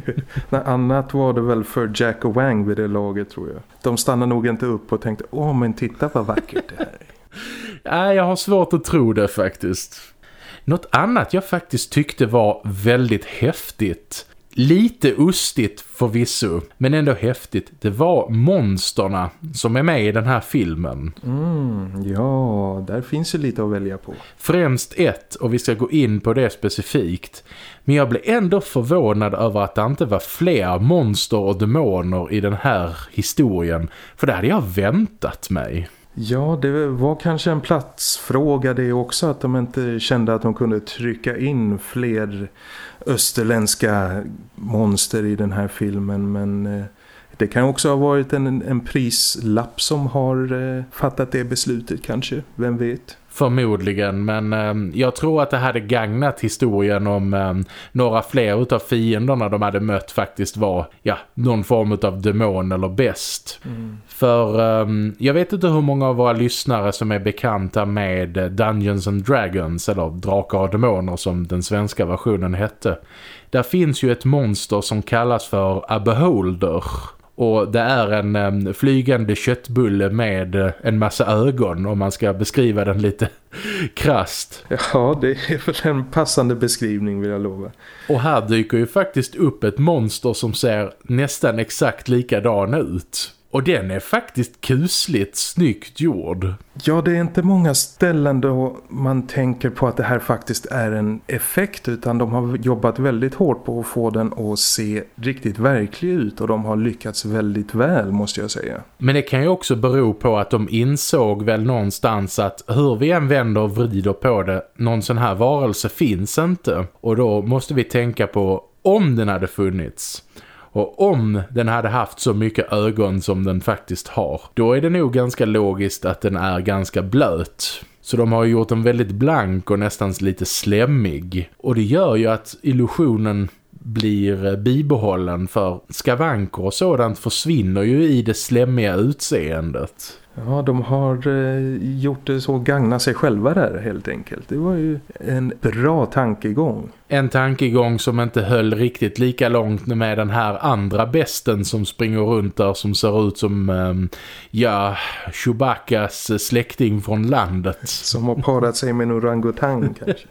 *laughs* Nej, annat var det väl för Jack och Wang vid det laget tror jag. De stannade nog inte upp och tänkte, åh men titta vad vackert det här är. *laughs* Nej, jag har svårt att tro det faktiskt. Något annat jag faktiskt tyckte var väldigt häftigt lite ustigt förvisso, men ändå häftigt. Det var monsterna som är med i den här filmen. Mm, ja, där finns ju lite att välja på. Främst ett, och vi ska gå in på det specifikt. Men jag blev ändå förvånad över att det inte var fler monster och demoner i den här historien. För det hade jag väntat mig. Ja, det var kanske en platsfråga det också att de inte kände att de kunde trycka in fler österländska monster i den här filmen men eh, det kan också ha varit en, en prislapp som har eh, fattat det beslutet kanske, vem vet? Förmodligen, men eh, jag tror att det hade gagnat historien om eh, några fler utav fienderna de hade mött faktiskt var ja, någon form av demon eller bäst. Mm. För eh, jag vet inte hur många av våra lyssnare som är bekanta med Dungeons and Dragons eller Drakar och Demoner som den svenska versionen hette. Där finns ju ett monster som kallas för A Beholder och det är en um, flygande köttbulle med uh, en massa ögon om man ska beskriva den lite *laughs* krast. Ja, det är väl en passande beskrivning vill jag lova. Och här dyker ju faktiskt upp ett monster som ser nästan exakt likadan ut. Och den är faktiskt kusligt snyggt gjord. Ja, det är inte många ställen då man tänker på att det här faktiskt är en effekt utan de har jobbat väldigt hårt på att få den att se riktigt verklig ut och de har lyckats väldigt väl måste jag säga. Men det kan ju också bero på att de insåg väl någonstans att hur vi än vänder och vrider på det, någon sån här varelse finns inte. Och då måste vi tänka på om den hade funnits och om den hade haft så mycket ögon som den faktiskt har, då är det nog ganska logiskt att den är ganska blöt. Så de har gjort den väldigt blank och nästan lite slemmig. Och det gör ju att illusionen blir bibehållen för skavanker och sådant försvinner ju i det slemmiga utseendet. Ja, de har eh, gjort det så gagna sig själva där helt enkelt. Det var ju en bra tankegång. En tankegång som inte höll riktigt lika långt med den här andra besten som springer runt där som ser ut som, eh, ja, Chewbacas släkting från landet. Som har parat sig med en orangutang *laughs* kanske.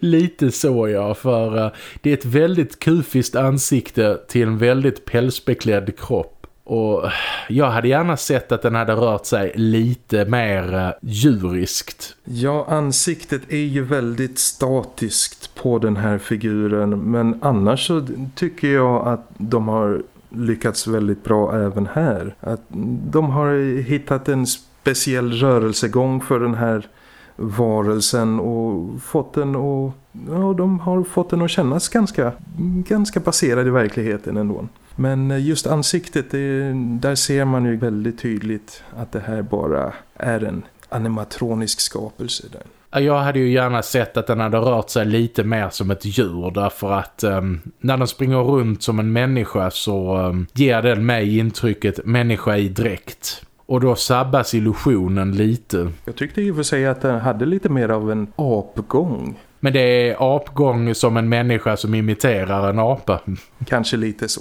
Lite så ja, för eh, det är ett väldigt kufiskt ansikte till en väldigt pälsbeklädd kropp. Och jag hade gärna sett att den hade rört sig lite mer eh, djuriskt. Ja, ansiktet är ju väldigt statiskt på den här figuren. Men annars så tycker jag att de har lyckats väldigt bra även här. Att de har hittat en speciell rörelsegång för den här varelsen och fått den och ja, de har fått den att kännas ganska, ganska baserad i verkligheten ändå. Men eh, just ansiktet, det, där ser man ju väldigt tydligt att det här bara är en animatronisk skapelse. Där. Jag hade ju gärna sett att den hade rört sig lite mer som ett djur därför att um, när den springer runt som en människa så um, ger den mig intrycket människa i dräkt. Och då sabbas illusionen lite. Jag tyckte och för sig att den hade lite mer av en apgång. Men det är apgång som en människa som imiterar en apa. Kanske lite så.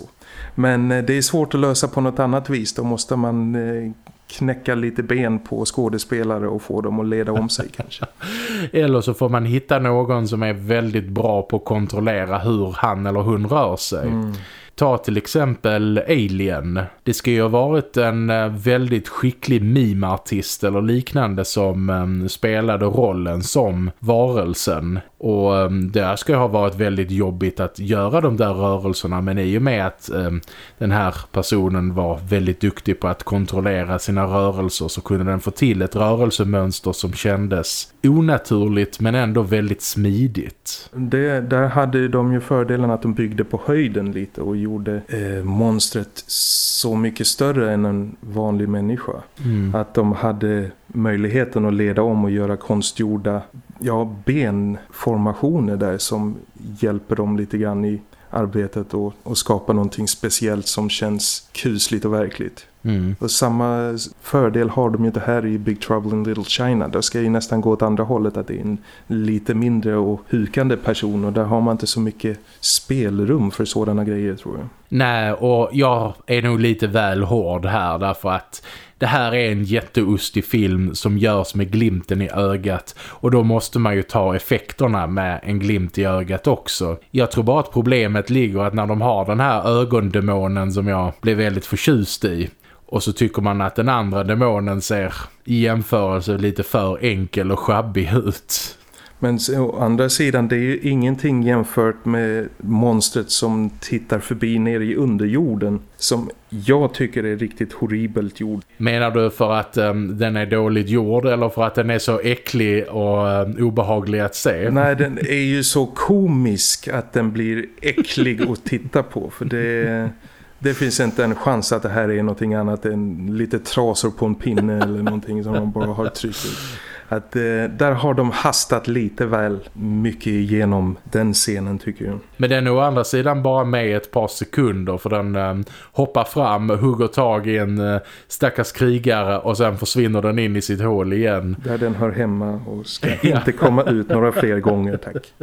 Men eh, det är svårt att lösa på något annat vis. Då måste man eh, knäcka lite ben på skådespelare och få dem att leda om sig kanske. *laughs* Eller så får man hitta någon som är väldigt bra på att kontrollera hur han eller hon rör sig. Mm. Ta till exempel Alien. Det ska ju ha varit en eh, väldigt skicklig mimartist eller liknande som ehm, spelade rollen som varelsen. Och ehm, det ska ju ha varit väldigt jobbigt att göra de där rörelserna men i och med att ehm, den här personen var väldigt duktig på att kontrollera sina rörelser så kunde den få till ett rörelsemönster som kändes onaturligt men ändå väldigt smidigt. Det, där hade de ju fördelen att de byggde på höjden lite och gjorde eh, monstret så mycket större än en vanlig människa. Mm. Att de hade möjligheten att leda om och göra konstgjorda ja, benformationer där som hjälper dem lite grann i arbetet och, och skapa någonting speciellt som känns kusligt och verkligt. Mm. Och samma fördel har de ju inte här i Big Trouble in Little China. Där ska ju nästan gå åt andra hållet att det är en lite mindre och hukande person. Och där har man inte så mycket spelrum för sådana grejer tror jag. Nej, och jag är nog lite väl hård här därför att det här är en jätteustig film som görs med glimten i ögat och då måste man ju ta effekterna med en glimt i ögat också. Jag tror bara att problemet ligger att när de har den här ögondemonen som jag blev väldigt förtjust i och så tycker man att den andra demonen ser i jämförelse lite för enkel och schabbig ut. Men å andra sidan, det är ju ingenting jämfört med monstret som tittar förbi ner i underjorden. Som jag tycker är riktigt horribelt gjord. Menar du för att um, den är dåligt gjord eller för att den är så äcklig och um, obehaglig att se? Nej, den är ju så komisk att den blir äcklig att titta på. För det... Det finns inte en chans att det här är någonting annat än lite trasor på en pinne eller någonting som de bara har tryckt ut att eh, där har de hastat lite väl mycket igenom den scenen tycker jag. Men den är å andra sidan bara med ett par sekunder för den eh, hoppar fram, hugger tag i en eh, stackars krigare och sen försvinner den in i sitt hål igen. Där den hör hemma och ska *laughs* inte komma ut några fler gånger, tack.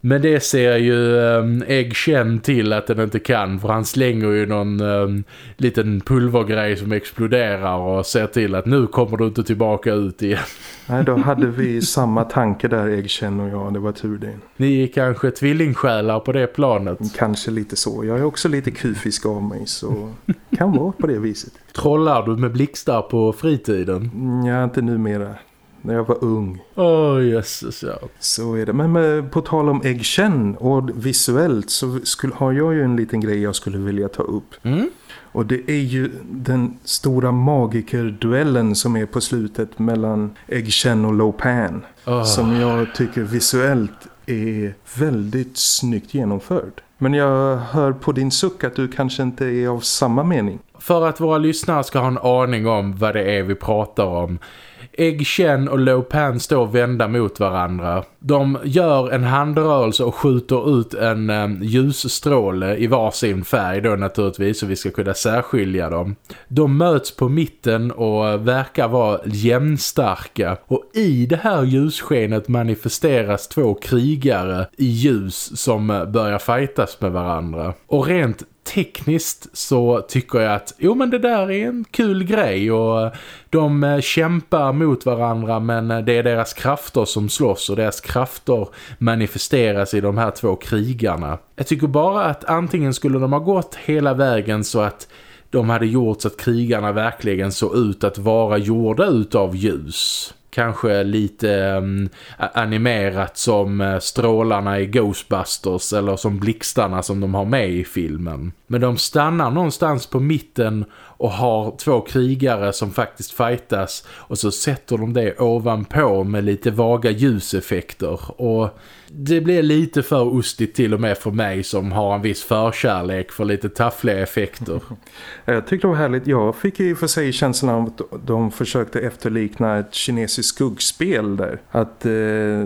Men det ser ju um, Egg Chen till att den inte kan för han slänger ju någon um, liten pulvergrej som exploderar och ser till att nu kommer du inte tillbaka ut igen. Nej, då hade vi *laughs* samma tanke där Egg och jag, det var tur det. Ni är kanske tvillingsjälar på det planet. Kanske lite så, jag är också lite kufisk av mig så kan vara på det viset. Trollar du med blixtar på fritiden? Ja, inte numera när jag var ung. Åh, oh, jösses, ja. Så är det. Men med, på tal om äggkänn och visuellt så skulle, har jag ju en liten grej jag skulle vilja ta upp. Mm. Och det är ju den stora magikerduellen som är på slutet mellan Eggchen och Lopan. Oh. Som jag tycker visuellt är väldigt snyggt genomförd. Men jag hör på din suck att du kanske inte är av samma mening. För att våra lyssnare ska ha en aning om vad det är vi pratar om Egg Chen och Lo Pan står vända mot varandra. De gör en handrörelse och skjuter ut en um, ljusstråle i varsin färg då naturligtvis så vi ska kunna särskilja dem. De möts på mitten och eh, verkar vara jämnstarka och i det här ljusskenet manifesteras två krigare i ljus som eh, börjar fightas med varandra. Och rent tekniskt så tycker jag att jo men det där är en kul grej och de eh, kämpar mot varandra men eh, det är deras krafter som slåss och deras krafter manifesteras i de här två krigarna. Jag tycker bara att antingen skulle de ha gått hela vägen så att de hade gjort så att krigarna verkligen såg ut att vara gjorda utav ljus kanske lite um, animerat som eh, strålarna i Ghostbusters eller som blixtarna som de har med i filmen. Men de stannar någonstans på mitten och har två krigare som faktiskt fightas och så sätter de det ovanpå med lite vaga ljuseffekter och det blir lite för ostigt till och med för mig som har en viss förkärlek för lite taffliga effekter. *laughs* Jag tyckte det var härligt. Jag fick i och för sig känslan av att de försökte efterlikna ett kinesiskt skuggspel där. Att eh,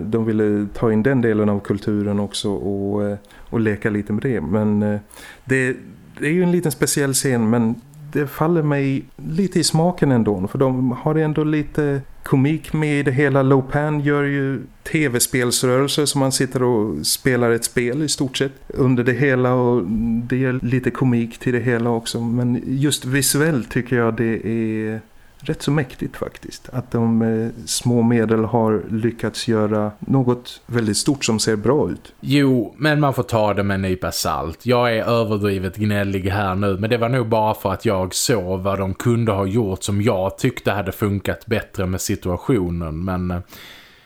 de ville ta in den delen av kulturen också och, eh, och leka lite med det. Men eh, det, det är ju en liten speciell scen men det faller mig lite i smaken ändå. För de har ändå lite komik med i det hela. Lopan gör ju tv-spelsrörelser som man sitter och spelar ett spel i stort sett under det hela och det ger lite komik till det hela också. Men just visuellt tycker jag det är rätt så mäktigt faktiskt. Att de med små medel har lyckats göra något väldigt stort som ser bra ut. Jo, men man får ta det med en nypa salt. Jag är överdrivet gnällig här nu, men det var nog bara för att jag såg vad de kunde ha gjort som jag tyckte hade funkat bättre med situationen. Men eh,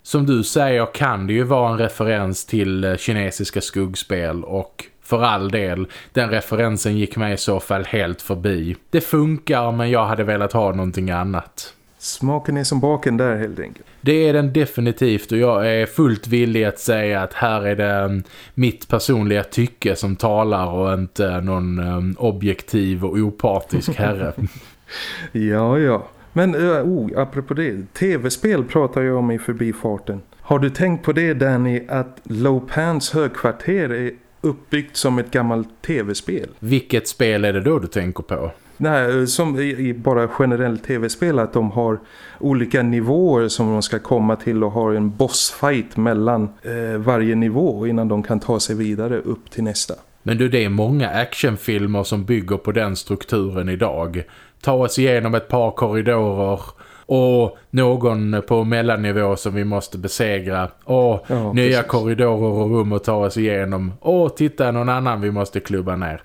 som du säger kan det ju vara en referens till eh, kinesiska skuggspel och för all del, den referensen gick mig i så fall helt förbi. Det funkar men jag hade velat ha någonting annat. Smaken är som baken där helt enkelt. Det är den definitivt och jag är fullt villig att säga att här är det um, mitt personliga tycke som talar och inte någon um, objektiv och opartisk herre. *laughs* *laughs* ja, ja. Men uh, oh, apropå det, tv-spel pratar jag om i förbifarten. Har du tänkt på det Danny att Lopans högkvarter är uppbyggt som ett gammalt tv-spel. Vilket spel är det då du tänker på? Nej, som i bara generellt tv-spel att de har olika nivåer som de ska komma till och har en bossfight mellan eh, varje nivå innan de kan ta sig vidare upp till nästa. Men du, det är många actionfilmer som bygger på den strukturen idag. Ta oss igenom ett par korridorer och någon på mellannivå som vi måste besegra. Och ja, nya precis. korridorer och rum att ta oss igenom. Och titta någon annan vi måste klubba ner.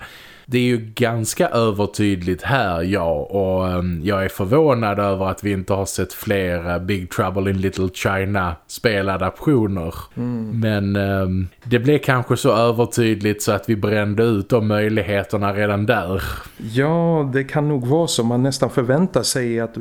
Det är ju ganska övertydligt här, ja. Och um, jag är förvånad över att vi inte har sett fler Big Trouble in Little China speladaptioner. Mm. Men um, det blev kanske så övertydligt så att vi brände ut de möjligheterna redan där. Ja, det kan nog vara så. Man nästan förväntar sig att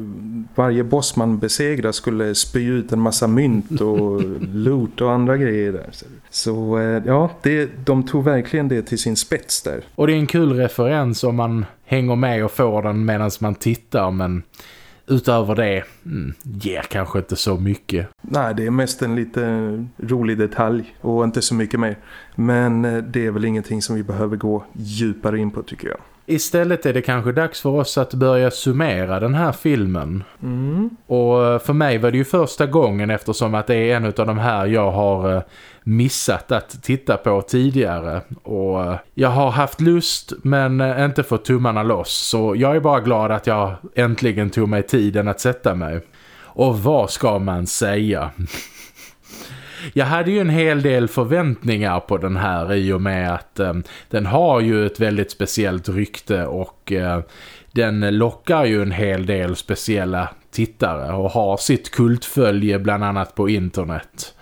varje boss man besegrar skulle spy ut en massa mynt och *laughs* loot och andra grejer där. Så uh, ja, det, de tog verkligen det till sin spets där. Och det är en kul referens om man hänger med och får den medan man tittar men utöver det mm, ger kanske inte så mycket. Nej, det är mest en lite rolig detalj och inte så mycket mer. Men eh, det är väl ingenting som vi behöver gå djupare in på tycker jag. Istället är det kanske dags för oss att börja summera den här filmen. Mm. Och eh, för mig var det ju första gången eftersom att det är en av de här jag har eh, missat att titta på tidigare. Och eh, jag har haft lust men inte fått tummarna loss. Så jag är bara glad att jag äntligen tog mig tiden att sätta mig. Och vad ska man säga? *laughs* jag hade ju en hel del förväntningar på den här i och med att eh, den har ju ett väldigt speciellt rykte och eh, den lockar ju en hel del speciella tittare och har sitt kultfölje bland annat på internet.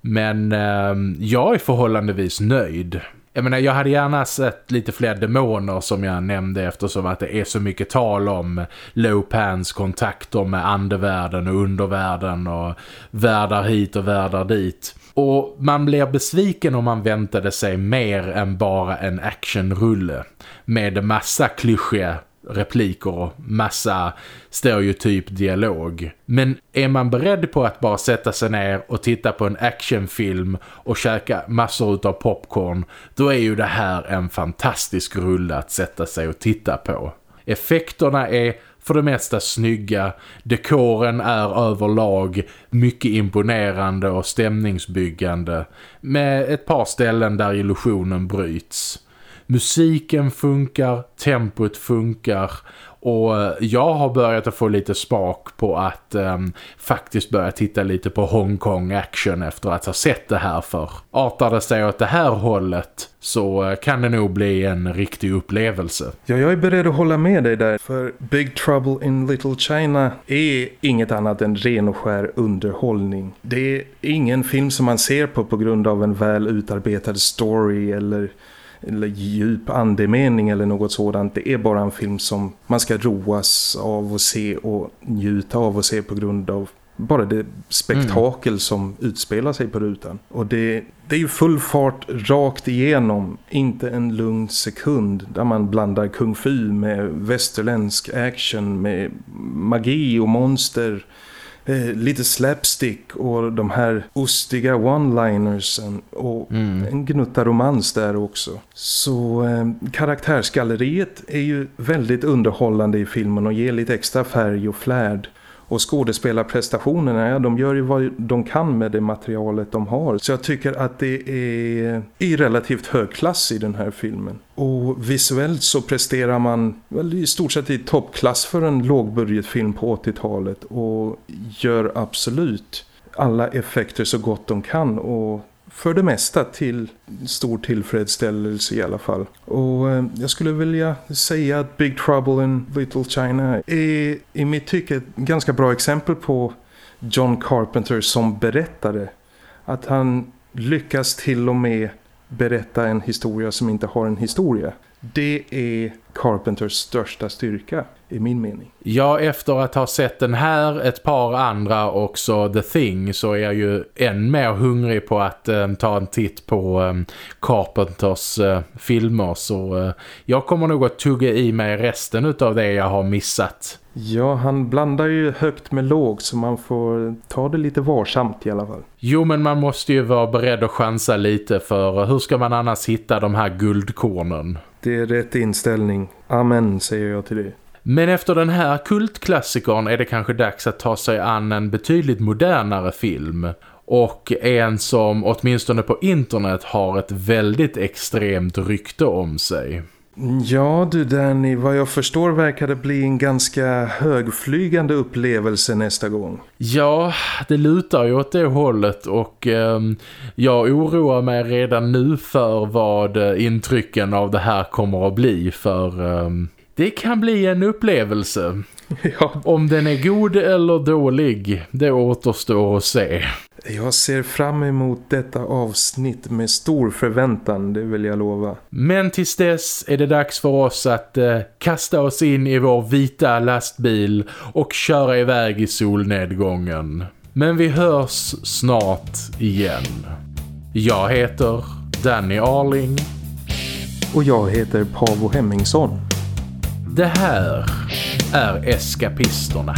Men eh, jag är förhållandevis nöjd. Jag menar, jag hade gärna sett lite fler demoner som jag nämnde eftersom att det är så mycket tal om Lopans kontakter med andevärlden och undervärlden och världar hit och världar dit. Och man blir besviken om man väntade sig mer än bara en actionrulle med massa klyschiga repliker och massa stereotyp dialog. Men är man beredd på att bara sätta sig ner och titta på en actionfilm och käka massor av popcorn, då är ju det här en fantastisk rulle att sätta sig och titta på. Effekterna är för det mesta snygga. Dekoren är överlag mycket imponerande och stämningsbyggande med ett par ställen där illusionen bryts. Musiken funkar, tempot funkar och eh, jag har börjat att få lite smak på att um, faktiskt börja titta lite på Hongkong action efter att ha sett det här för. Artar det sig åt det här hållet så eh, kan det nog bli en riktig upplevelse. Ja, jag är beredd att hålla med dig där. För Big Trouble in Little China är inget annat än ren och skär underhållning. Det är ingen film som man ser på på grund av en väl utarbetad story eller eller djup andemening eller något sådant. Det är bara en film som man ska roas av att se och njuta av att se på grund av bara det spektakel mm. som utspelar sig på rutan. Och det, det är ju full fart rakt igenom, inte en lugn sekund där man blandar kung fu med västerländsk action, med magi och monster- eh, lite slapstick och de här ostiga one-linersen och mm. en gnutta romans där också. Så eh, karaktärsgalleriet är ju väldigt underhållande i filmen och ger lite extra färg och flärd. Och skådespelarprestationerna, ja, de gör ju vad de kan med det materialet de har. Så jag tycker att det är i relativt hög klass i den här filmen. Och visuellt så presterar man väl i stort sett i toppklass för en lågbudgetfilm på 80-talet. Och gör absolut alla effekter så gott de kan och för det mesta till stor tillfredsställelse i alla fall. Och eh, jag skulle vilja säga att Big Trouble in Little China är i mitt tycke ett ganska bra exempel på John Carpenter som berättare. Att han lyckas till och med berätta en historia som inte har en historia. Det är Carpenters största styrka i min mening. Ja, efter att ha sett den här, ett par andra också The Thing så är jag ju än mer hungrig på att eh, ta en titt på eh, Carpenters eh, filmer så eh, jag kommer nog att tugga i mig resten av det jag har missat. Ja, han blandar ju högt med lågt så man får ta det lite varsamt i alla fall. Jo, men man måste ju vara beredd att chansa lite för hur ska man annars hitta de här guldkornen? Det är rätt inställning. Amen, säger jag till det. Men efter den här kultklassikern är det kanske dags att ta sig an en betydligt modernare film. Och en som åtminstone på internet har ett väldigt extremt rykte om sig. Ja du Danny, vad jag förstår verkar det bli en ganska högflygande upplevelse nästa gång. Ja, det lutar ju åt det hållet och eh, jag oroar mig redan nu för vad intrycken av det här kommer att bli för eh, det kan bli en upplevelse. *laughs* Ja. Om den är god eller dålig, det återstår att se. Jag ser fram emot detta avsnitt med stor förväntan, det vill jag lova. Men tills dess är det dags för oss att eh, kasta oss in i vår vita lastbil och köra iväg i solnedgången. Men vi hörs snart igen. Jag heter Danny Arling. Och jag heter Pavo Hemmingsson. Det här är Eskapisterna.